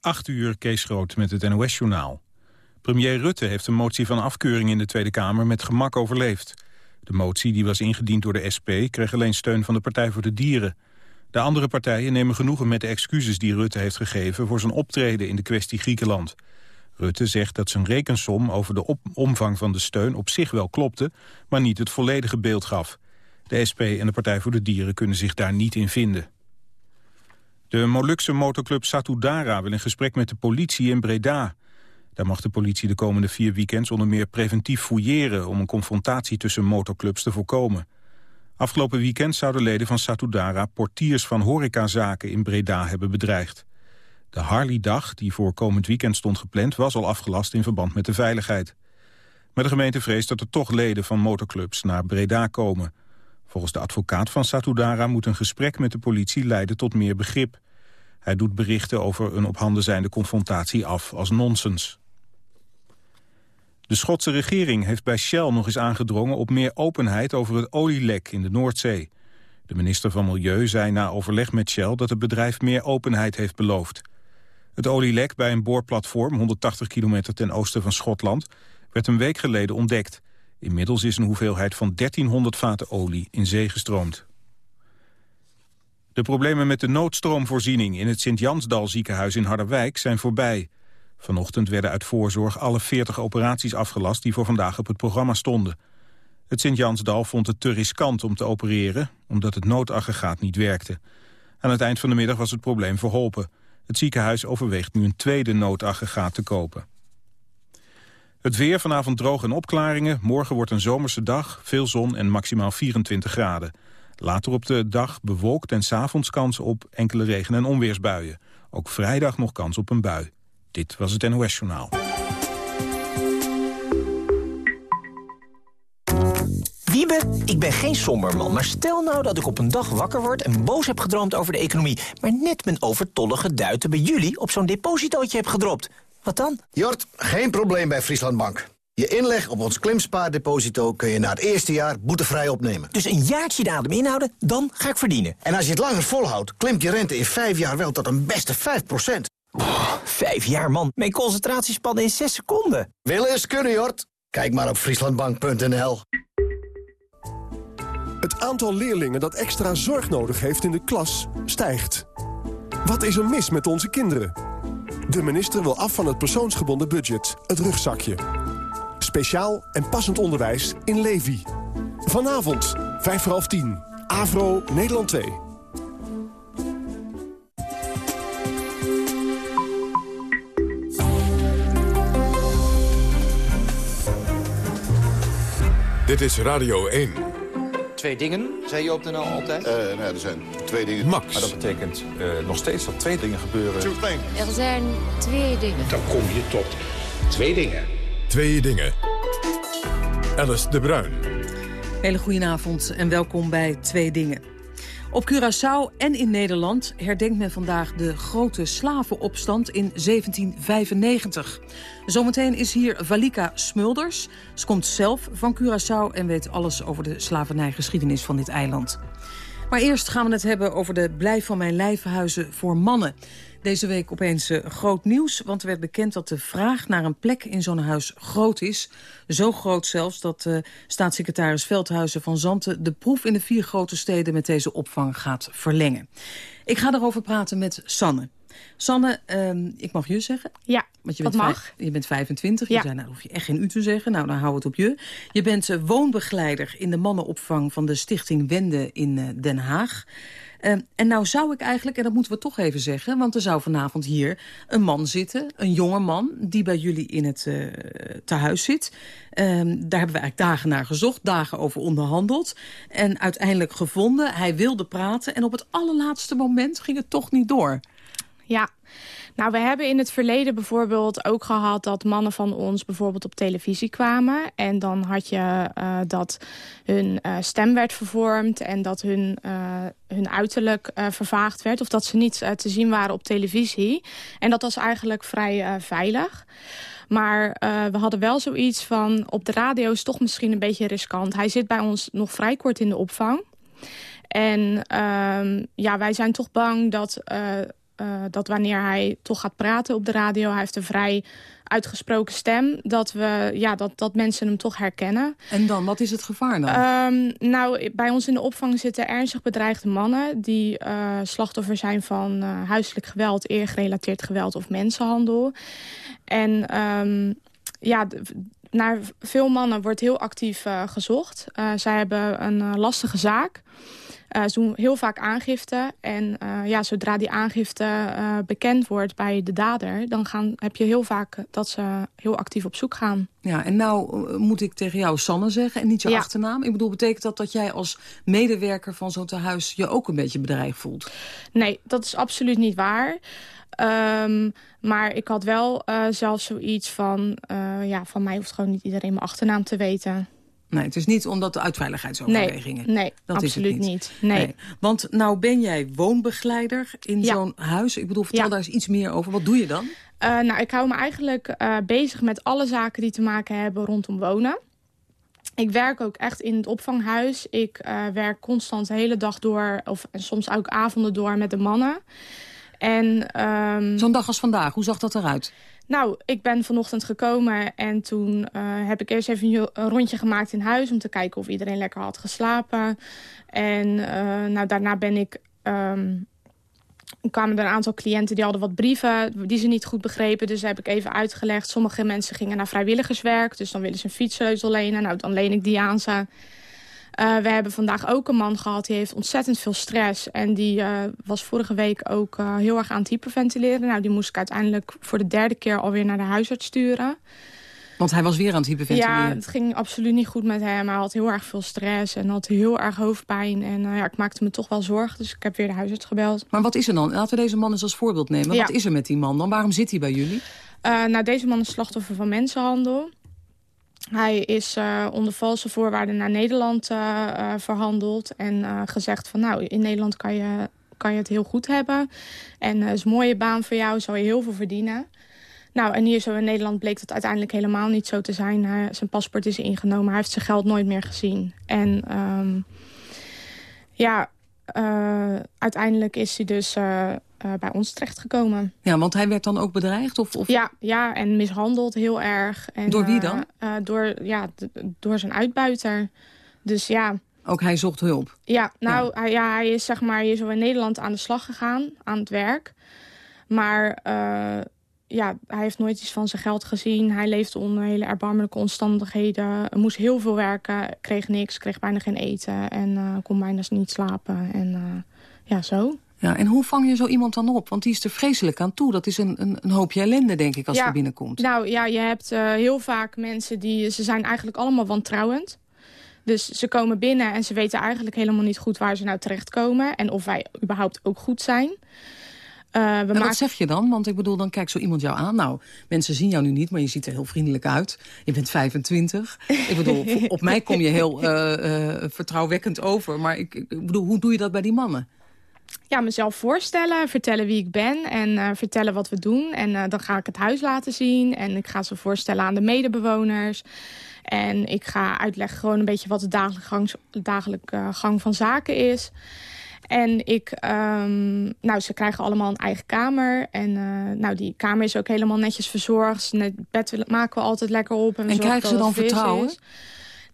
8 uur, Kees Groot met het NOS-journaal. Premier Rutte heeft een motie van afkeuring in de Tweede Kamer met gemak overleefd. De motie, die was ingediend door de SP, kreeg alleen steun van de Partij voor de Dieren. De andere partijen nemen genoegen met de excuses die Rutte heeft gegeven... voor zijn optreden in de kwestie Griekenland. Rutte zegt dat zijn rekensom over de omvang van de steun op zich wel klopte... maar niet het volledige beeld gaf. De SP en de Partij voor de Dieren kunnen zich daar niet in vinden. De Molukse motorclub Satudara wil in gesprek met de politie in Breda. Daar mag de politie de komende vier weekends onder meer preventief fouilleren... om een confrontatie tussen motorclubs te voorkomen. Afgelopen weekend zouden leden van Satudara portiers van horecazaken in Breda hebben bedreigd. De Harley-dag, die voor komend weekend stond gepland, was al afgelast in verband met de veiligheid. Maar de gemeente vreest dat er toch leden van motorclubs naar Breda komen. Volgens de advocaat van Satudara moet een gesprek met de politie leiden tot meer begrip. Hij doet berichten over een op handen zijnde confrontatie af als nonsens. De Schotse regering heeft bij Shell nog eens aangedrongen op meer openheid over het olielek in de Noordzee. De minister van Milieu zei na overleg met Shell dat het bedrijf meer openheid heeft beloofd. Het olielek bij een boorplatform 180 kilometer ten oosten van Schotland werd een week geleden ontdekt. Inmiddels is een hoeveelheid van 1300 vaten olie in zee gestroomd. De problemen met de noodstroomvoorziening in het Sint-Jansdal ziekenhuis in Harderwijk zijn voorbij. Vanochtend werden uit voorzorg alle 40 operaties afgelast die voor vandaag op het programma stonden. Het Sint-Jansdal vond het te riskant om te opereren, omdat het noodaggregaat niet werkte. Aan het eind van de middag was het probleem verholpen. Het ziekenhuis overweegt nu een tweede noodaggregaat te kopen. Het weer vanavond droog en opklaringen. Morgen wordt een zomerse dag, veel zon en maximaal 24 graden. Later op de dag bewolkt en s'avonds kans op enkele regen- en onweersbuien. Ook vrijdag nog kans op een bui. Dit was het NOS Journaal. Wiebe, ik ben geen somberman, maar stel nou dat ik op een dag wakker word... en boos heb gedroomd over de economie... maar net mijn overtollige duiten bij jullie op zo'n depositootje heb gedropt. Wat dan? Jort, geen probleem bij Friesland Bank. Je inleg op ons klimspaardeposito kun je na het eerste jaar boetevrij opnemen. Dus een jaartje de adem inhouden, dan ga ik verdienen. En als je het langer volhoudt, klimt je rente in vijf jaar wel tot een beste 5 Oh, vijf jaar, man. Mijn concentratiespannen in zes seconden. Willen eens kunnen, Jort. Kijk maar op frieslandbank.nl. Het aantal leerlingen dat extra zorg nodig heeft in de klas stijgt. Wat is er mis met onze kinderen? De minister wil af van het persoonsgebonden budget, het rugzakje. Speciaal en passend onderwijs in Levi. Vanavond, vijf voor half tien. Avro, Nederland 2. Dit is Radio 1. Twee dingen, zei je op de NL altijd? Uh, nee, er zijn twee dingen. Max. Maar dat betekent uh, nog steeds dat twee dingen gebeuren. Er zijn twee dingen. Dan kom je tot twee dingen. Twee dingen. Alice de Bruin. Hele goedenavond en welkom bij Twee Dingen. Op Curaçao en in Nederland herdenkt men vandaag de grote slavenopstand in 1795. Zometeen is hier Valika Smulders. Ze komt zelf van Curaçao en weet alles over de slavernijgeschiedenis van dit eiland. Maar eerst gaan we het hebben over de Blijf van mijn lijfhuizen voor mannen. Deze week opeens uh, groot nieuws, want er werd bekend dat de vraag naar een plek in zo'n huis groot is. Zo groot zelfs dat uh, staatssecretaris Veldhuizen van Zanten de proef in de vier grote steden met deze opvang gaat verlengen. Ik ga erover praten met Sanne. Sanne, uh, ik mag je zeggen. Ja, Want je dat bent mag. Vijf, je bent 25. Ja. Je zei, nou hoef je echt geen u te zeggen. Nou, dan hou het op je. Je bent uh, woonbegeleider in de mannenopvang van de stichting Wende in uh, Den Haag. Uh, en nou zou ik eigenlijk, en dat moeten we toch even zeggen... want er zou vanavond hier een man zitten, een jonge man... die bij jullie in het uh, tehuis zit. Uh, daar hebben we eigenlijk dagen naar gezocht, dagen over onderhandeld. En uiteindelijk gevonden, hij wilde praten... en op het allerlaatste moment ging het toch niet door. Ja, nou, we hebben in het verleden bijvoorbeeld ook gehad... dat mannen van ons bijvoorbeeld op televisie kwamen. En dan had je uh, dat hun uh, stem werd vervormd... en dat hun, uh, hun uiterlijk vervaagd werd. Of dat ze niet te zien waren op televisie. En dat was eigenlijk vrij veilig. Maar we hadden wel zoiets van... op de radio is toch misschien een beetje riskant. Hij zit bij ons nog vrij kort in de opvang. En ja, wij zijn toch bang dat dat wanneer hij toch gaat praten op de radio... hij heeft een vrij uitgesproken stem, dat, we, ja, dat, dat mensen hem toch herkennen. En dan, wat is het gevaar dan? Um, nou, bij ons in de opvang zitten ernstig bedreigde mannen... die uh, slachtoffer zijn van uh, huiselijk geweld, eergerelateerd geweld of mensenhandel. En um, ja, naar veel mannen wordt heel actief gezocht. zij hebben een lastige zaak... Uh, ze doen heel vaak aangifte. En uh, ja, zodra die aangifte uh, bekend wordt bij de dader... dan gaan, heb je heel vaak dat ze heel actief op zoek gaan. Ja, en nou moet ik tegen jou Sanne zeggen en niet je ja. achternaam. Ik bedoel, betekent dat dat jij als medewerker van zo'n tehuis... je ook een beetje bedreigd voelt? Nee, dat is absoluut niet waar. Um, maar ik had wel zelfs zoiets van... ja, van mij hoeft gewoon niet iedereen mijn achternaam te weten... Nee, het is niet omdat de uitveiligheidsoverwegingen. Nee, nee dat absoluut is het niet. niet. Nee. nee. Want nou ben jij woonbegeleider in ja. zo'n huis. Ik bedoel, vertel ja. daar eens iets meer over. Wat doe je dan? Uh, nou, ik hou me eigenlijk uh, bezig met alle zaken die te maken hebben rondom wonen. Ik werk ook echt in het opvanghuis. Ik uh, werk constant de hele dag door, of en soms ook avonden door met de mannen. En um, Zo'n dag als vandaag, hoe zag dat eruit? Nou, ik ben vanochtend gekomen en toen uh, heb ik eerst even een rondje gemaakt in huis... om te kijken of iedereen lekker had geslapen. En uh, nou, daarna ben ik... Um, kwamen er een aantal cliënten die hadden wat brieven die ze niet goed begrepen. Dus heb ik even uitgelegd. Sommige mensen gingen naar vrijwilligerswerk. Dus dan willen ze een fietssleutel lenen. Nou, dan leen ik die aan ze. Uh, we hebben vandaag ook een man gehad, die heeft ontzettend veel stress. En die uh, was vorige week ook uh, heel erg aan het hyperventileren. Nou, die moest ik uiteindelijk voor de derde keer alweer naar de huisarts sturen. Want hij was weer aan het hyperventileren? Ja, het ging absoluut niet goed met hem. Hij had heel erg veel stress en had heel erg hoofdpijn. En ja, ik maakte me toch wel zorgen, dus ik heb weer de huisarts gebeld. Maar wat is er dan? Laten we deze man eens als voorbeeld nemen. Ja. Wat is er met die man dan? Waarom zit hij bij jullie? nou, deze man is slachtoffer van mensenhandel. Hij is uh, onder valse voorwaarden naar Nederland uh, uh, verhandeld. En gezegd van nou, in Nederland kan je, kan je het heel goed hebben. En het is een mooie baan voor jou, zou je heel veel verdienen. Nou, en hier zo in Nederland bleek dat uiteindelijk helemaal niet zo te zijn. Zijn paspoort is ingenomen, hij heeft zijn geld nooit meer gezien. En um, ja, uiteindelijk is hij dus uh, bij ons terechtgekomen. Ja, want hij werd dan ook bedreigd? Of, of... Ja, ja, en mishandeld heel erg. En, door wie dan? Uh, door, ja, door zijn uitbuiter. Dus ja... Ook hij zocht hulp? Ja, nou, ja. Hij, ja, hij is zeg maar hier zo in Nederland aan de slag gegaan, aan het werk. Maar uh, ja, hij heeft nooit iets van zijn geld gezien. Hij leefde onder hele erbarmelijke omstandigheden. Moest heel veel werken, kreeg niks, kreeg bijna geen eten... en kon bijna niet slapen en ja, zo. Ja, en hoe vang je zo iemand dan op? Want die is er vreselijk aan toe. Dat is een, een, een hoopje ellende, denk ik, als ja, er binnenkomt. Nou ja, je hebt uh, heel vaak mensen die... Ze zijn eigenlijk allemaal wantrouwend. Dus ze komen binnen en ze weten eigenlijk helemaal niet goed waar ze nou terechtkomen. En of wij überhaupt ook goed zijn. Uh, maken... wat zeg je dan? Want ik bedoel, dan kijkt zo iemand jou aan. Nou, mensen zien jou nu niet, maar je ziet er heel vriendelijk uit. Je bent 25. ik bedoel, op mij kom je heel uh, uh, vertrouwwekkend over. Maar ik, ik bedoel, hoe doe je dat bij die mannen? Ja, mezelf voorstellen, vertellen wie ik ben en uh, vertellen wat we doen. En uh, dan ga ik het huis laten zien en ik ga ze voorstellen aan de medebewoners. En ik ga uitleggen gewoon een beetje wat de dagelijke gang, uh, van zaken is. En ik, um, nou, ze krijgen allemaal een eigen kamer. En nou, die kamer is ook helemaal netjes verzorgd. Het bed maken we altijd lekker op. En, en krijgen ze dan vertrouwen? Is.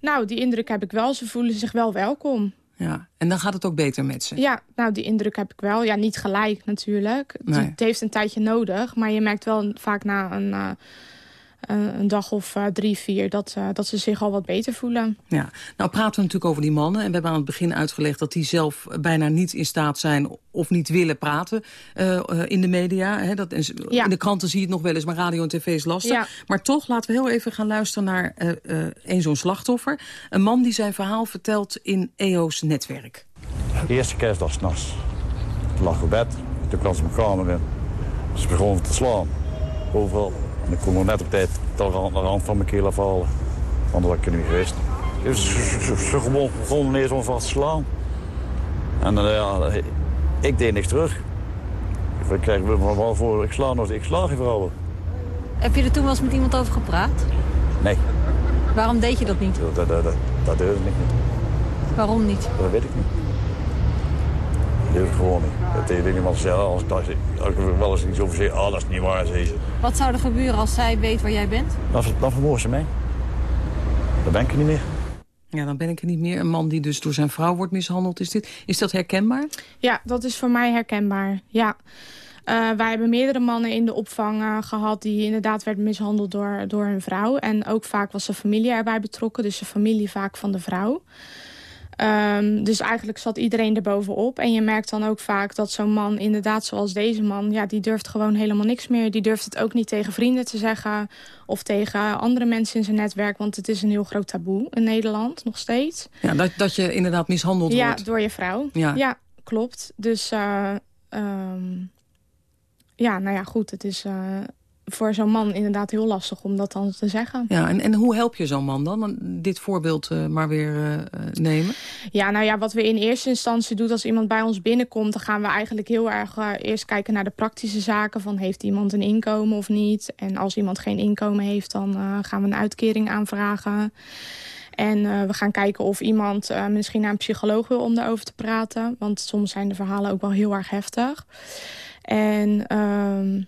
Nou, die indruk heb ik wel. Ze voelen zich wel welkom. Ja, en dan gaat het ook beter met ze? Ja, nou die indruk heb ik wel. Ja, niet gelijk natuurlijk. Nee. Het heeft een tijdje nodig, maar je merkt wel vaak na een, uh, een dag of uh, drie, vier... Dat, uh, dat ze zich al wat beter voelen. Ja, nou praten we natuurlijk over die mannen. En we hebben aan het begin uitgelegd dat die zelf bijna niet in staat zijn... of niet willen praten in de media. Hè, dat, ja. In de kranten zie je het nog wel eens, maar radio en tv is lastig. Ja. Maar toch, laten we heel even gaan luisteren naar een zo'n slachtoffer. Een man die zijn verhaal vertelt in EO's netwerk. De eerste kerstdag s'nachts. Toen lag ik op bed. Toen kwam ze mijn kamer in. Ze begonnen te slaan. Overal. En ik kon nog net op tijd de rand van mijn keel afhalen. Anders was ik er niet geweest. Dus ze begonnen ineens om vast te slaan. En uh, ja, ik deed niks terug. Ik krijg wel voor, ik sla nog, ik sla geen vrouwen. Heb je er toen wel eens met iemand over gepraat? Nee. Waarom deed je dat niet? Dat, dat, dat, dat durfde ik niet. Waarom niet? Dat weet ik niet. Heel gewoon niet. Dat tegen iemand zeggen, als, als, als ik er wel eens iets over zeg, oh, dat is niet waar, ze. Wat zou er gebeuren als zij weet waar jij bent? Dan, dan vermoord ze mij. Dan ben ik er niet meer. Ja, dan ben ik er niet meer. Een man die dus door zijn vrouw wordt mishandeld. Is, dit, is dat herkenbaar? Ja, dat is voor mij herkenbaar. Ja. Uh, wij hebben meerdere mannen in de opvang uh, gehad... die inderdaad werden mishandeld door, door hun vrouw. En ook vaak was de familie erbij betrokken. Dus de familie vaak van de vrouw. Um, dus eigenlijk zat iedereen er bovenop. En je merkt dan ook vaak dat zo'n man, inderdaad zoals deze man... ja, die durft gewoon helemaal niks meer. Die durft het ook niet tegen vrienden te zeggen... of tegen andere mensen in zijn netwerk. Want het is een heel groot taboe in Nederland, nog steeds. Ja, dat, dat je inderdaad mishandeld ja, wordt. Ja, door je vrouw. Ja, ja klopt. Dus... Uh, um, ja, nou ja, goed, het is uh, voor zo'n man inderdaad heel lastig om dat dan te zeggen. Ja, en, en hoe help je zo'n man dan? Dit voorbeeld uh, maar weer uh, nemen. Ja, nou ja, wat we in eerste instantie doen als iemand bij ons binnenkomt... dan gaan we eigenlijk heel erg eerst kijken naar de praktische zaken... van heeft iemand een inkomen of niet? En als iemand geen inkomen heeft, dan gaan we een uitkering aanvragen... En uh, we gaan kijken of iemand uh, misschien naar een psycholoog wil om daarover te praten. Want soms zijn de verhalen ook wel heel erg heftig. En um,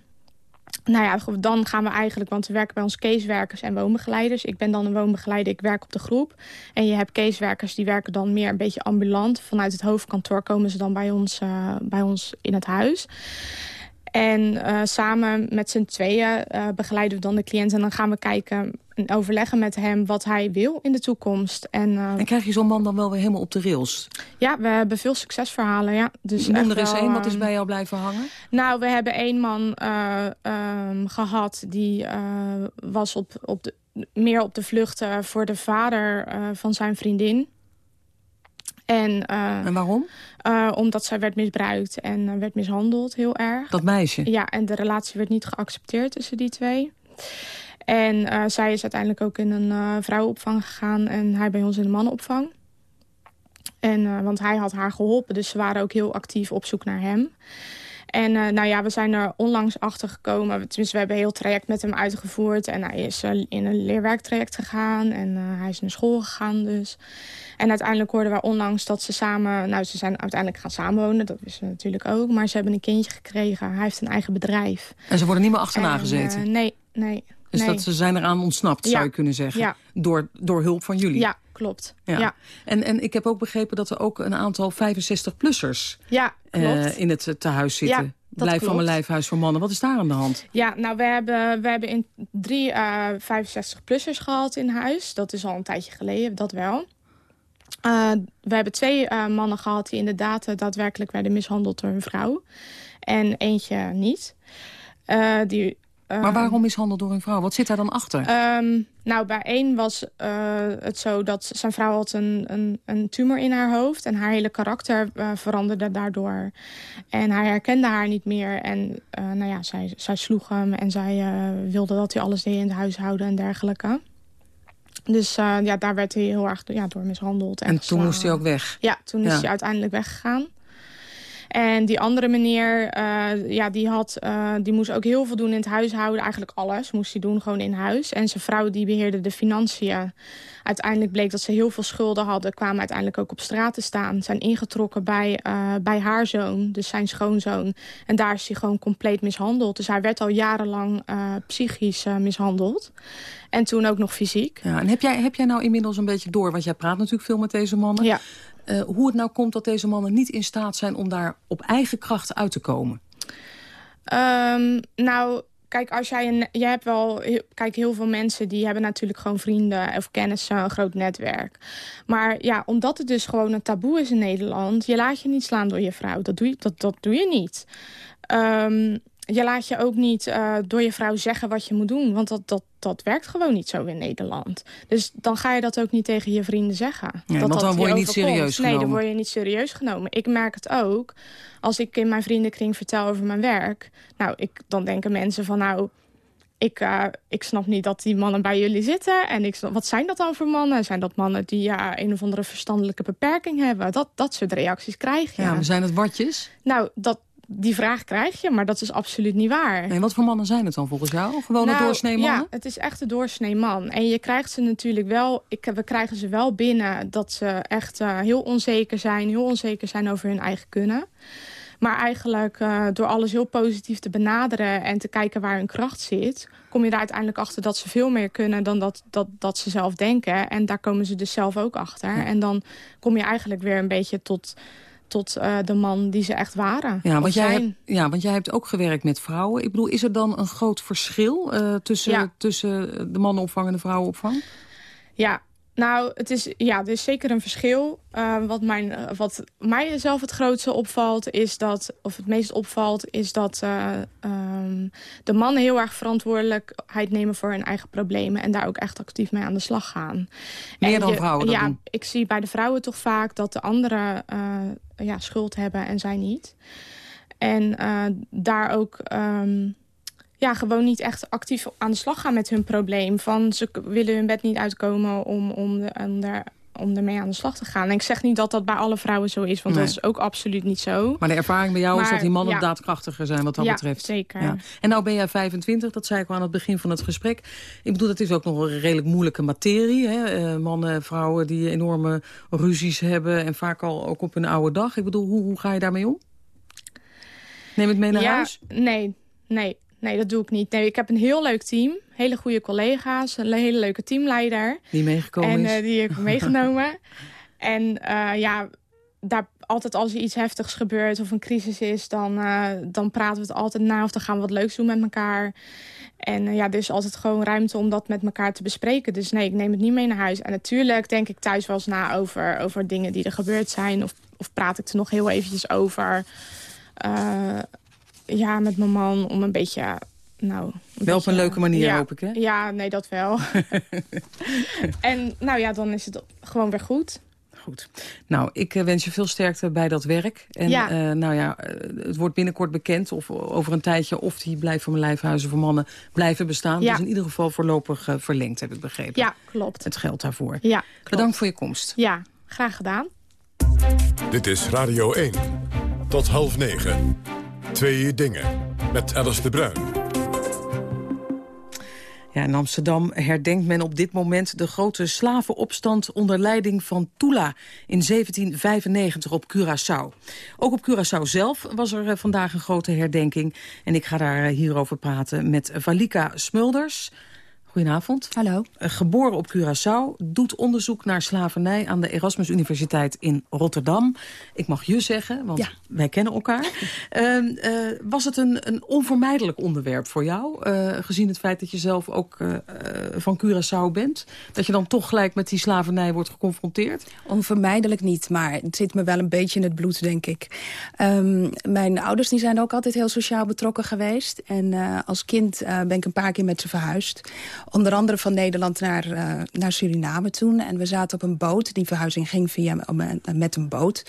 nou ja, dan gaan we eigenlijk, want we werken bij ons casewerkers en woonbegeleiders. Ik ben dan een woonbegeleider, ik werk op de groep. En je hebt casewerkers die werken dan meer een beetje ambulant. Vanuit het hoofdkantoor komen ze dan bij ons, uh, bij ons in het huis. En uh, samen met z'n tweeën uh, begeleiden we dan de cliënt. En dan gaan we kijken en overleggen met hem wat hij wil in de toekomst. En, uh, en krijg je zo'n man dan wel weer helemaal op de rails? Ja, we hebben veel succesverhalen. Ja. Dus Noem er eens één, wat is bij jou blijven hangen? Nou, we hebben één man um, gehad die was op, op de, meer op de vlucht voor de vader van zijn vriendin. En, uh, en waarom? Uh, omdat zij werd misbruikt en uh, werd mishandeld heel erg. Dat meisje? Ja, en de relatie werd niet geaccepteerd tussen die twee. En zij is uiteindelijk ook in een vrouwenopvang gegaan en hij bij ons in de mannenopvang. En, want hij had haar geholpen, dus ze waren ook heel actief op zoek naar hem. En uh, nou ja, we zijn er onlangs achter gekomen. Tenminste, we hebben een heel traject met hem uitgevoerd. En hij is uh, in een leerwerktraject gegaan. En uh, hij is naar school gegaan dus. En uiteindelijk hoorden we onlangs dat ze samen... Nou, ze zijn uiteindelijk gaan samenwonen. Dat wisten we natuurlijk ook. Maar ze hebben een kindje gekregen. Hij heeft een eigen bedrijf. En ze worden niet meer achterna en, gezeten? nee, nee. Dus nee. dat ze zijn eraan ontsnapt, ja. zou je kunnen zeggen. Ja. Door, door hulp van jullie. Ja, klopt. Ja. ja. En, en ik heb ook begrepen dat er ook een aantal 65-plussers ja, uh, in het tehuis zitten. Ja. Blijf van mijn lijfhuis voor mannen. Wat is daar aan de hand? Ja, nou, we hebben, we hebben in drie uh, 65-plussers gehad in huis. Dat is al een tijdje geleden, dat wel. Uh, we hebben twee uh, mannen gehad die inderdaad daadwerkelijk werden mishandeld door hun vrouw. En eentje niet. Die, maar waarom mishandeld door hun vrouw? Wat zit daar dan achter? Um, nou, bij één was het zo dat zijn vrouw had een, een, een tumor in haar hoofd. En haar hele karakter veranderde daardoor. En hij herkende haar niet meer. En nou ja, zij, zij sloeg hem en zij wilde dat hij alles deed in het huishouden en dergelijke. Dus uh, ja, daar werd hij heel erg ja, door mishandeld. En, en toen moest hij ook weg? Ja, toen is ja. hij uiteindelijk weggegaan. En die andere meneer, uh, ja, die, had, uh, die moest ook heel veel doen in het huishouden. Eigenlijk alles moest hij doen, gewoon in huis. En zijn vrouw die beheerde de financiën. Uiteindelijk bleek dat ze heel veel schulden hadden. Kwamen uiteindelijk ook op straat te staan. Zijn ingetrokken bij, uh, bij haar zoon, dus zijn schoonzoon. En daar is hij gewoon compleet mishandeld. Dus hij werd al jarenlang psychisch mishandeld. En toen ook nog fysiek. Ja, en heb jij, heb jij nou inmiddels een beetje door, want jij praat natuurlijk veel met deze mannen. Ja. Uh, hoe het nou komt dat deze mannen niet in staat zijn om daar op eigen kracht uit te komen? Um, nou, kijk, als jij een, jij hebt wel, kijk, heel veel mensen die hebben natuurlijk gewoon vrienden of kennissen, een groot netwerk. Maar ja, omdat het dus gewoon een taboe is in Nederland, je laat je niet slaan door je vrouw. Dat doe je, dat, dat doe je niet. Um, je laat je ook niet uh, door je vrouw zeggen wat je moet doen. Want dat, dat, dat werkt gewoon niet zo in Nederland. Dus dan ga je dat ook niet tegen je vrienden zeggen. Ja, dat want dan dat word je niet overkomt. serieus genomen. Nee, dan word je niet serieus genomen. Ik merk het ook. Als ik in mijn vriendenkring vertel over mijn werk... Nou, ik, dan denken mensen van nou... Ik, uh, ik snap niet dat die mannen bij jullie zitten. En ik snap, wat zijn dat dan voor mannen? Zijn dat mannen die ja, een of andere verstandelijke beperking hebben? Dat, dat soort reacties krijg je. Ja, maar zijn het watjes? Nou, dat, die vraag krijg je, maar dat is absoluut niet waar. En wat voor mannen zijn het dan volgens jou? Gewoon nou, een doorsnee mannen? Ja, het is echt een doorsnee man. En je krijgt ze natuurlijk wel, ik, we krijgen ze wel binnen dat ze echt uh, heel onzeker zijn. Heel onzeker zijn over hun eigen kunnen. Maar eigenlijk uh, door alles heel positief te benaderen en te kijken waar hun kracht zit... kom je er uiteindelijk achter dat ze veel meer kunnen dan dat, dat, dat ze zelf denken. En daar komen ze dus zelf ook achter. Ja. En dan kom je eigenlijk weer een beetje tot tot uh, de man die ze echt waren. Ja want, jij hebt, ja, want jij hebt ook gewerkt met vrouwen. Ik bedoel, is er dan een groot verschil uh, tussen, ja. tussen de mannenopvang en de vrouwenopvang? Ja, nou, het is, ja, er is zeker een verschil. Uh, wat, mijn, wat mij zelf het grootste opvalt, is dat, of het meest opvalt, is dat uh, um, de mannen heel erg verantwoordelijkheid nemen voor hun eigen problemen. En daar ook echt actief mee aan de slag gaan. Meer en dan je, vrouwen dat Ja, doen. ik zie bij de vrouwen toch vaak dat de anderen uh, ja, schuld hebben en zij niet. En daar ook... Um, ja, gewoon niet echt actief aan de slag gaan met hun probleem. Van ze willen hun bed niet uitkomen om, om, de, om, er, om ermee aan de slag te gaan. En ik zeg niet dat dat bij alle vrouwen zo is, want nee. dat is ook absoluut niet zo. Maar de ervaring bij jou maar, is dat die mannen ja. daadkrachtiger zijn wat dat ja, betreft. Zeker. Ja, En nou ben jij 25, dat zei ik al aan het begin van het gesprek. Ik bedoel, dat is ook nog een redelijk moeilijke materie. Hè? Uh, mannen en vrouwen die enorme ruzies hebben en vaak al ook op hun oude dag. Ik bedoel, hoe, hoe ga je daarmee om? Neem het mee naar huis? Nee, nee. Nee, dat doe ik niet. Nee, ik heb een heel leuk team. Hele goede collega's. Een hele leuke teamleider. Die meegekomen en, is. Uh, die heb ik meegenomen. en uh, ja, daar, altijd als er iets heftigs gebeurt of een crisis is... dan, uh, dan praten we het altijd na of dan gaan we wat leuks doen met elkaar. En ja, er is altijd gewoon ruimte om dat met elkaar te bespreken. Dus nee, ik neem het niet mee naar huis. En natuurlijk denk ik thuis wel eens na over, over dingen die er gebeurd zijn. Of, of praat ik er nog heel eventjes over ja, met mijn man om een beetje... Nou, een wel beetje, op een leuke manier, ja, hoop ik, hè? Ja, nee, dat wel. en nou ja, dan is het gewoon weer goed. Goed. Nou, ik uh, wens je veel sterkte bij dat werk. En ja. Uh, nou ja, uh, het wordt binnenkort bekend of over een tijdje... of die blijf van mijn lijfhuizen voor mannen blijven bestaan. Ja. Dus in ieder geval voorlopig verlengd, heb ik begrepen. Ja, klopt. Het geldt daarvoor. Ja, klopt. Bedankt voor je komst. Ja, graag gedaan. Dit is Radio 1. Tot half negen. Twee dingen. Met Alice de Bruin. Ja, in Amsterdam herdenkt men op dit moment de grote slavenopstand onder leiding van Tula in 1795 op Curaçao. Ook op Curaçao zelf was er vandaag een grote herdenking. En ik ga daar hierover praten met Valika Smulders. Goedenavond. Hallo. Geboren op Curaçao, doet onderzoek naar slavernij aan de Erasmus Universiteit in Rotterdam. Ik mag je zeggen, want ja. wij kennen elkaar. uh, uh, was het een, een, onvermijdelijk onderwerp voor jou, uh, gezien het feit dat je zelf ook eh, van Curaçao bent? Dat je dan toch gelijk met die slavernij wordt geconfronteerd? Onvermijdelijk niet, maar het zit me wel een beetje in het bloed, denk ik. Um, mijn ouders die zijn ook altijd heel sociaal betrokken geweest. En als kind ben ik een paar keer met ze verhuisd. Onder andere van Nederland naar, uh, naar Suriname toen. En we zaten op een boot. Die verhuizing ging via, met een boot.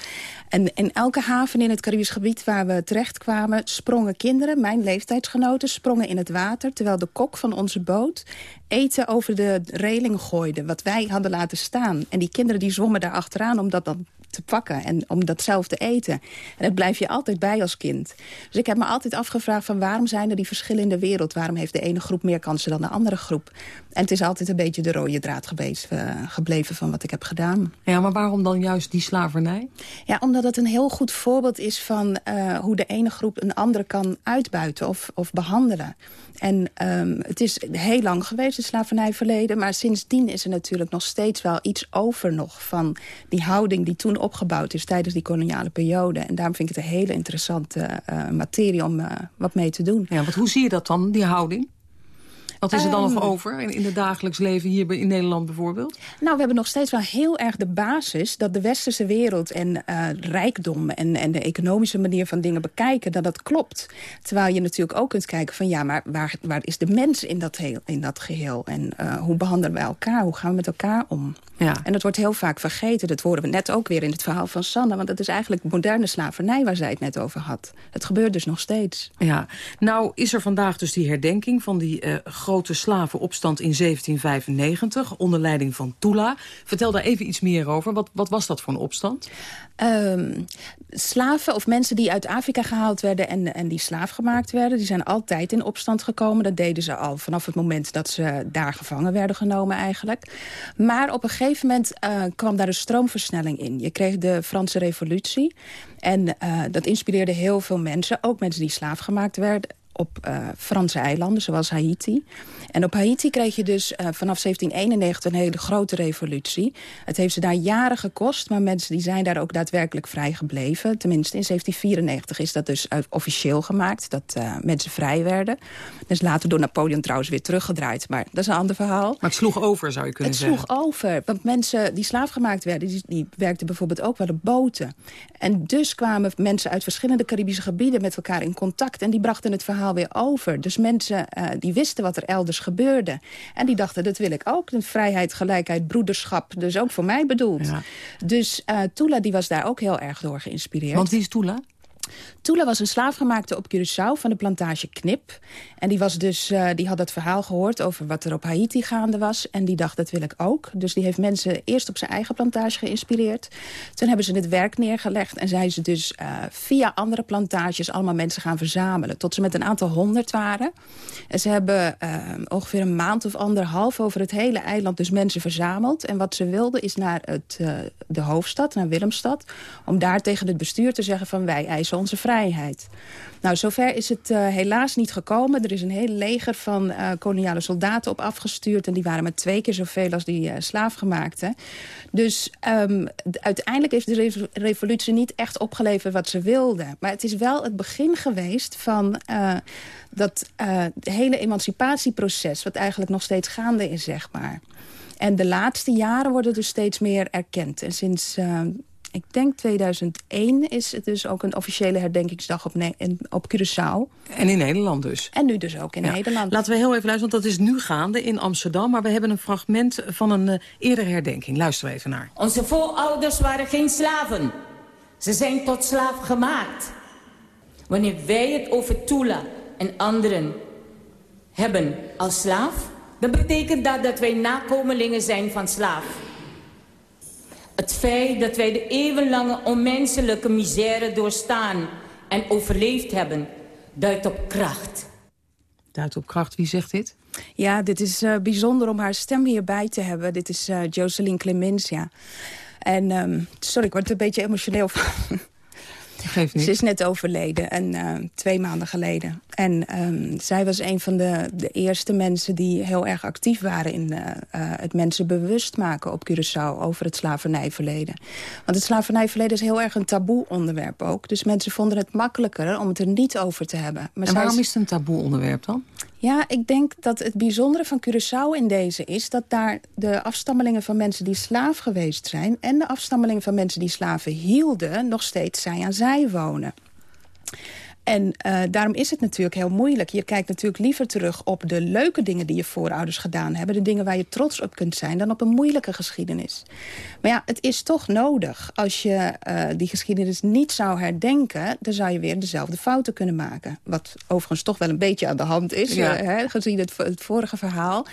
En in elke haven in het Caribisch gebied waar we terechtkwamen... sprongen kinderen, mijn leeftijdsgenoten, sprongen in het water... terwijl de kok van onze boot eten over de reling gooide. Wat wij hadden laten staan. En die kinderen die zwommen daar achteraan om dat dan te pakken en om dat zelf te eten. En dat blijf je altijd bij als kind. Dus ik heb me altijd afgevraagd van waarom zijn er die verschillen in de wereld? Waarom heeft de ene groep meer kansen dan de andere groep? En het is altijd een beetje de rode draad gebleven, uh, gebleven van wat ik heb gedaan. Ja, maar waarom dan juist die slavernij? Ja, omdat het een heel goed voorbeeld is van uh, hoe de ene groep een andere kan uitbuiten of, of behandelen. En um, het is heel lang geweest, het slavernijverleden. Maar sindsdien is er natuurlijk nog steeds wel iets over nog... van die houding die toen opgebouwd is tijdens die koloniale periode. En daarom vind ik het een hele interessante uh, materie om uh, wat mee te doen. Ja, want hoe zie je dat dan, die houding? Wat is er dan um, nog over in, in het dagelijks leven hier in Nederland bijvoorbeeld? Nou, we hebben nog steeds wel heel erg de basis... dat de westerse wereld en uh, rijkdom en, en de economische manier van dingen bekijken... dat dat klopt. Terwijl je natuurlijk ook kunt kijken van... ja, maar waar, waar is de mens in dat, heel, in dat geheel? En uh, hoe behandelen we elkaar? Hoe gaan we met elkaar om? Ja. En dat wordt heel vaak vergeten. Dat horen we net ook weer in het verhaal van Sanne. Want dat is eigenlijk moderne slavernij waar zij het net over had. Het gebeurt dus nog steeds. Ja, nou is er vandaag dus die herdenking van die uh, grote slavenopstand in 1795... onder leiding van Tula. Vertel daar even iets meer over. Wat, wat was dat voor een opstand? Um, slaven of mensen die uit Afrika gehaald werden en, en die slaaf gemaakt werden... die zijn altijd in opstand gekomen. Dat deden ze al vanaf het moment dat ze daar gevangen werden genomen eigenlijk. Maar op een gegeven moment uh, kwam daar een stroomversnelling in. Je kreeg de Franse revolutie. En uh, dat inspireerde heel veel mensen, ook mensen die slaaf gemaakt werden op uh, Franse eilanden, zoals Haiti. En op Haiti kreeg je dus uh, vanaf 1791 een hele grote revolutie. Het heeft ze daar jaren gekost, maar mensen die zijn daar ook daadwerkelijk vrij gebleven. Tenminste, in 1794 is dat dus officieel gemaakt, dat uh, mensen vrij werden. Dat is later door Napoleon trouwens weer teruggedraaid, maar dat is een ander verhaal. Maar het sloeg over, zou je kunnen het zeggen. Het sloeg over, want mensen die slaafgemaakt werden, die, die werkten bijvoorbeeld ook wel op boten. En dus kwamen mensen uit verschillende Caribische gebieden met elkaar in contact en die brachten het verhaal weer over. Dus mensen uh, die wisten wat er elders gebeurde. En die dachten, dat wil ik ook. De vrijheid, gelijkheid, broederschap. Dus ook voor mij bedoeld. Ja. Dus uh, Tula die was daar ook heel erg door geïnspireerd. Want wie is Tula? Tula was een slaafgemaakte op Curaçao van de plantage Knip. En die, was dus, uh, die had het verhaal gehoord over wat er op Haiti gaande was. En die dacht, dat wil ik ook. Dus die heeft mensen eerst op zijn eigen plantage geïnspireerd. Toen hebben ze het werk neergelegd. En zijn ze dus uh, via andere plantages allemaal mensen gaan verzamelen. Tot ze met een aantal honderd waren. En ze hebben uh, ongeveer een maand of anderhalf over het hele eiland dus mensen verzameld. En wat ze wilden is naar het, de hoofdstad, naar Willemstad. Om daar tegen het bestuur te zeggen van wij eisen onze vrijheid. Nou, zover is het uh, helaas niet gekomen. Er is een heel leger van uh, koloniale soldaten op afgestuurd... en die waren maar twee keer zoveel als die uh, slaafgemaakten. Dus um, uiteindelijk heeft de revolutie niet echt opgeleverd wat ze wilden. Maar het is wel het begin geweest van dat hele emancipatieproces... wat eigenlijk nog steeds gaande is, zeg maar. En de laatste jaren worden dus steeds meer erkend. En sinds ik denk 2001 is het dus ook een officiële herdenkingsdag op, ne op Curaçao. En in Nederland dus. En nu dus ook in ja. Nederland. Laten we heel even luisteren, want dat is nu gaande in Amsterdam. Maar we hebben een fragment van een uh, eerdere herdenking. Luister even naar. Onze voorouders waren geen slaven. Ze zijn tot slaaf gemaakt. Wanneer wij het over Tula en anderen hebben als slaaf... dan betekent dat dat wij nakomelingen zijn van slaaf. Het feit dat wij de eeuwenlange onmenselijke misère doorstaan en overleefd hebben, duidt op kracht. Duidt op kracht, wie zegt dit? Ja, dit is uh, bijzonder om haar stem hierbij te hebben. Dit is uh, Jocelyn Clemens, ja. En, um, sorry, ik word er een beetje emotioneel van. Geeft niet. Ze is net overleden, en, uh, twee maanden geleden. En um, zij was een van de, de eerste mensen die heel erg actief waren... in uh, uh, het mensen bewust maken op Curaçao over het slavernijverleden. Want het slavernijverleden is heel erg een taboe onderwerp ook. Dus mensen vonden het makkelijker om het er niet over te hebben. Maar en waarom is het een taboe onderwerp dan? Ja, ik denk dat het bijzondere van Curaçao in deze is... dat daar de afstammelingen van mensen die slaaf geweest zijn... en de afstammelingen van mensen die slaven hielden... nog steeds zij aan zij wonen. En uh, daarom is het natuurlijk heel moeilijk. Je kijkt natuurlijk liever terug op de leuke dingen die je voorouders gedaan hebben. De dingen waar je trots op kunt zijn dan op een moeilijke geschiedenis. Maar ja, het is toch nodig. Als je uh, die geschiedenis niet zou herdenken... dan zou je weer dezelfde fouten kunnen maken. Wat overigens toch wel een beetje aan de hand is, ja. uh, hè, gezien het, het, vorige verhaal.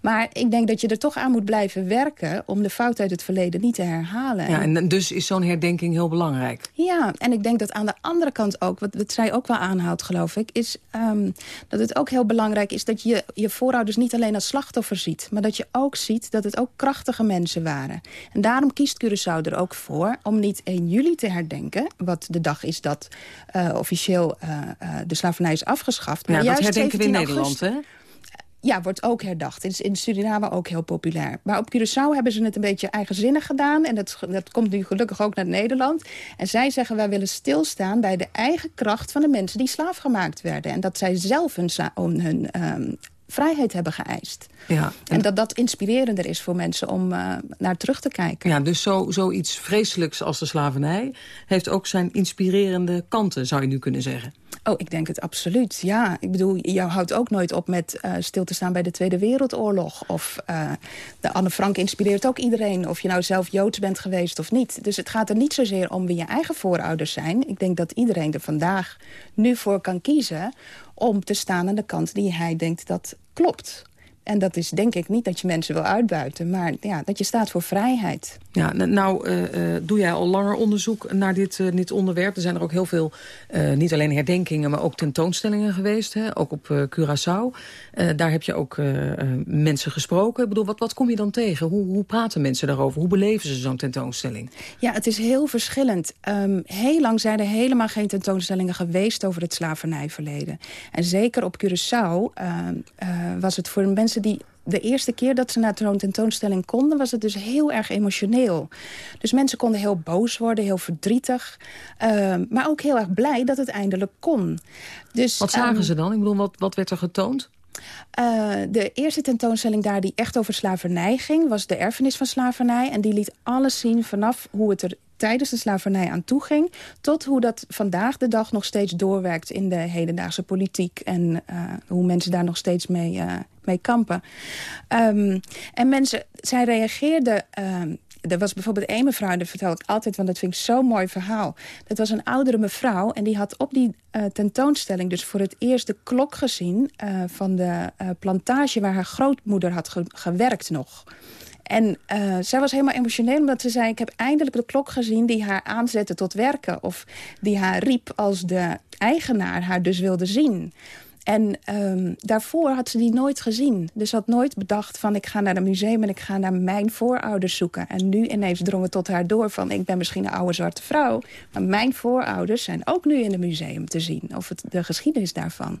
Maar ik denk dat je er toch aan moet blijven werken... om de fout uit het verleden niet te herhalen. Ja, en dus is zo'n herdenking heel belangrijk. Ja, en ik denk dat aan de andere kant ook... wat, wat zij ook ook wel aanhoudt, geloof ik... is um, dat het ook heel belangrijk is dat je je voorouders niet alleen als slachtoffer ziet... maar dat je ook ziet dat het ook krachtige mensen waren. En daarom kiest Curaçao er ook voor om niet 1 juli te herdenken... wat de dag is dat uh, officieel uh, uh, de slavernij is afgeschaft. Maar ja, juist dat herdenken we in Nederland, hè? Ja, wordt ook herdacht. Het is in Suriname ook heel populair. Maar op Curaçao hebben ze het een beetje eigenzinnig gedaan. En dat, dat komt nu gelukkig ook naar Nederland. En zij zeggen, wij willen stilstaan bij de eigen kracht van de mensen die slaaf gemaakt werden. En dat zij zelf hun, hun um, vrijheid hebben geëist. Ja, en, en dat dat inspirerender is voor mensen om uh, naar terug te kijken. Ja, dus zo, zoiets vreselijks als de slavernij... heeft ook zijn inspirerende kanten, zou je nu kunnen zeggen. Oh, ik denk het absoluut, ja. Ik bedoel, je houdt ook nooit op met uh, stil te staan bij de Tweede Wereldoorlog. Of uh, de Anne Frank inspireert ook iedereen, of je nou zelf Joods bent geweest of niet. Dus het gaat er niet zozeer om wie je eigen voorouders zijn. Ik denk dat iedereen er vandaag nu voor kan kiezen om te staan aan de kant die hij denkt dat klopt. En dat is denk ik niet dat je mensen wil uitbuiten... maar ja, dat je staat voor vrijheid. Ja, nou uh, uh, doe jij al langer onderzoek naar dit, uh, dit onderwerp. Er zijn er ook heel veel, niet alleen herdenkingen... maar ook tentoonstellingen geweest, hè? ook op Curaçao. daar heb je ook mensen gesproken. Ik bedoel, wat, wat kom je dan tegen? Hoe, hoe praten mensen daarover? Hoe beleven ze zo'n tentoonstelling? Ja, het is heel verschillend. Um, heel lang zijn er helemaal geen tentoonstellingen geweest... over het slavernijverleden. En zeker op Curaçao ehm, was het voor mensen die de eerste keer dat ze naar zo'n tentoonstelling konden... was het dus heel erg emotioneel. Dus mensen konden heel boos worden, heel verdrietig. Uh, maar ook heel erg blij dat het eindelijk kon. Dus, wat zagen um, ze dan? Ik bedoel, wat, wat werd er getoond? Uh, de eerste tentoonstelling daar die echt over slavernij ging... was de erfenis van slavernij. En die liet alles zien vanaf hoe het er tijdens de slavernij aan toe ging... tot hoe dat vandaag de dag nog steeds doorwerkt in de hedendaagse politiek... en uh, hoe mensen daar nog steeds mee, uh, mee kampen. Um, en mensen, zij reageerden... Um, er was bijvoorbeeld één mevrouw, dat vertel ik altijd... want dat vind ik zo'n mooi verhaal. Dat was een oudere mevrouw en die had op die uh, tentoonstelling... dus voor het eerst de klok gezien van de plantage... waar haar grootmoeder had ge gewerkt nog. En uh, zij was helemaal emotioneel omdat ze zei... ik heb eindelijk de klok gezien die haar aanzette tot werken. Of die haar riep als de eigenaar haar dus wilde zien. En um, daarvoor had ze die nooit gezien. Dus had nooit bedacht van ik ga naar een museum... en ik ga naar mijn voorouders zoeken. En nu ineens drongen tot haar door van... ik ben misschien een oude zwarte vrouw... maar mijn voorouders zijn ook nu in het museum te zien. Of het, de geschiedenis daarvan.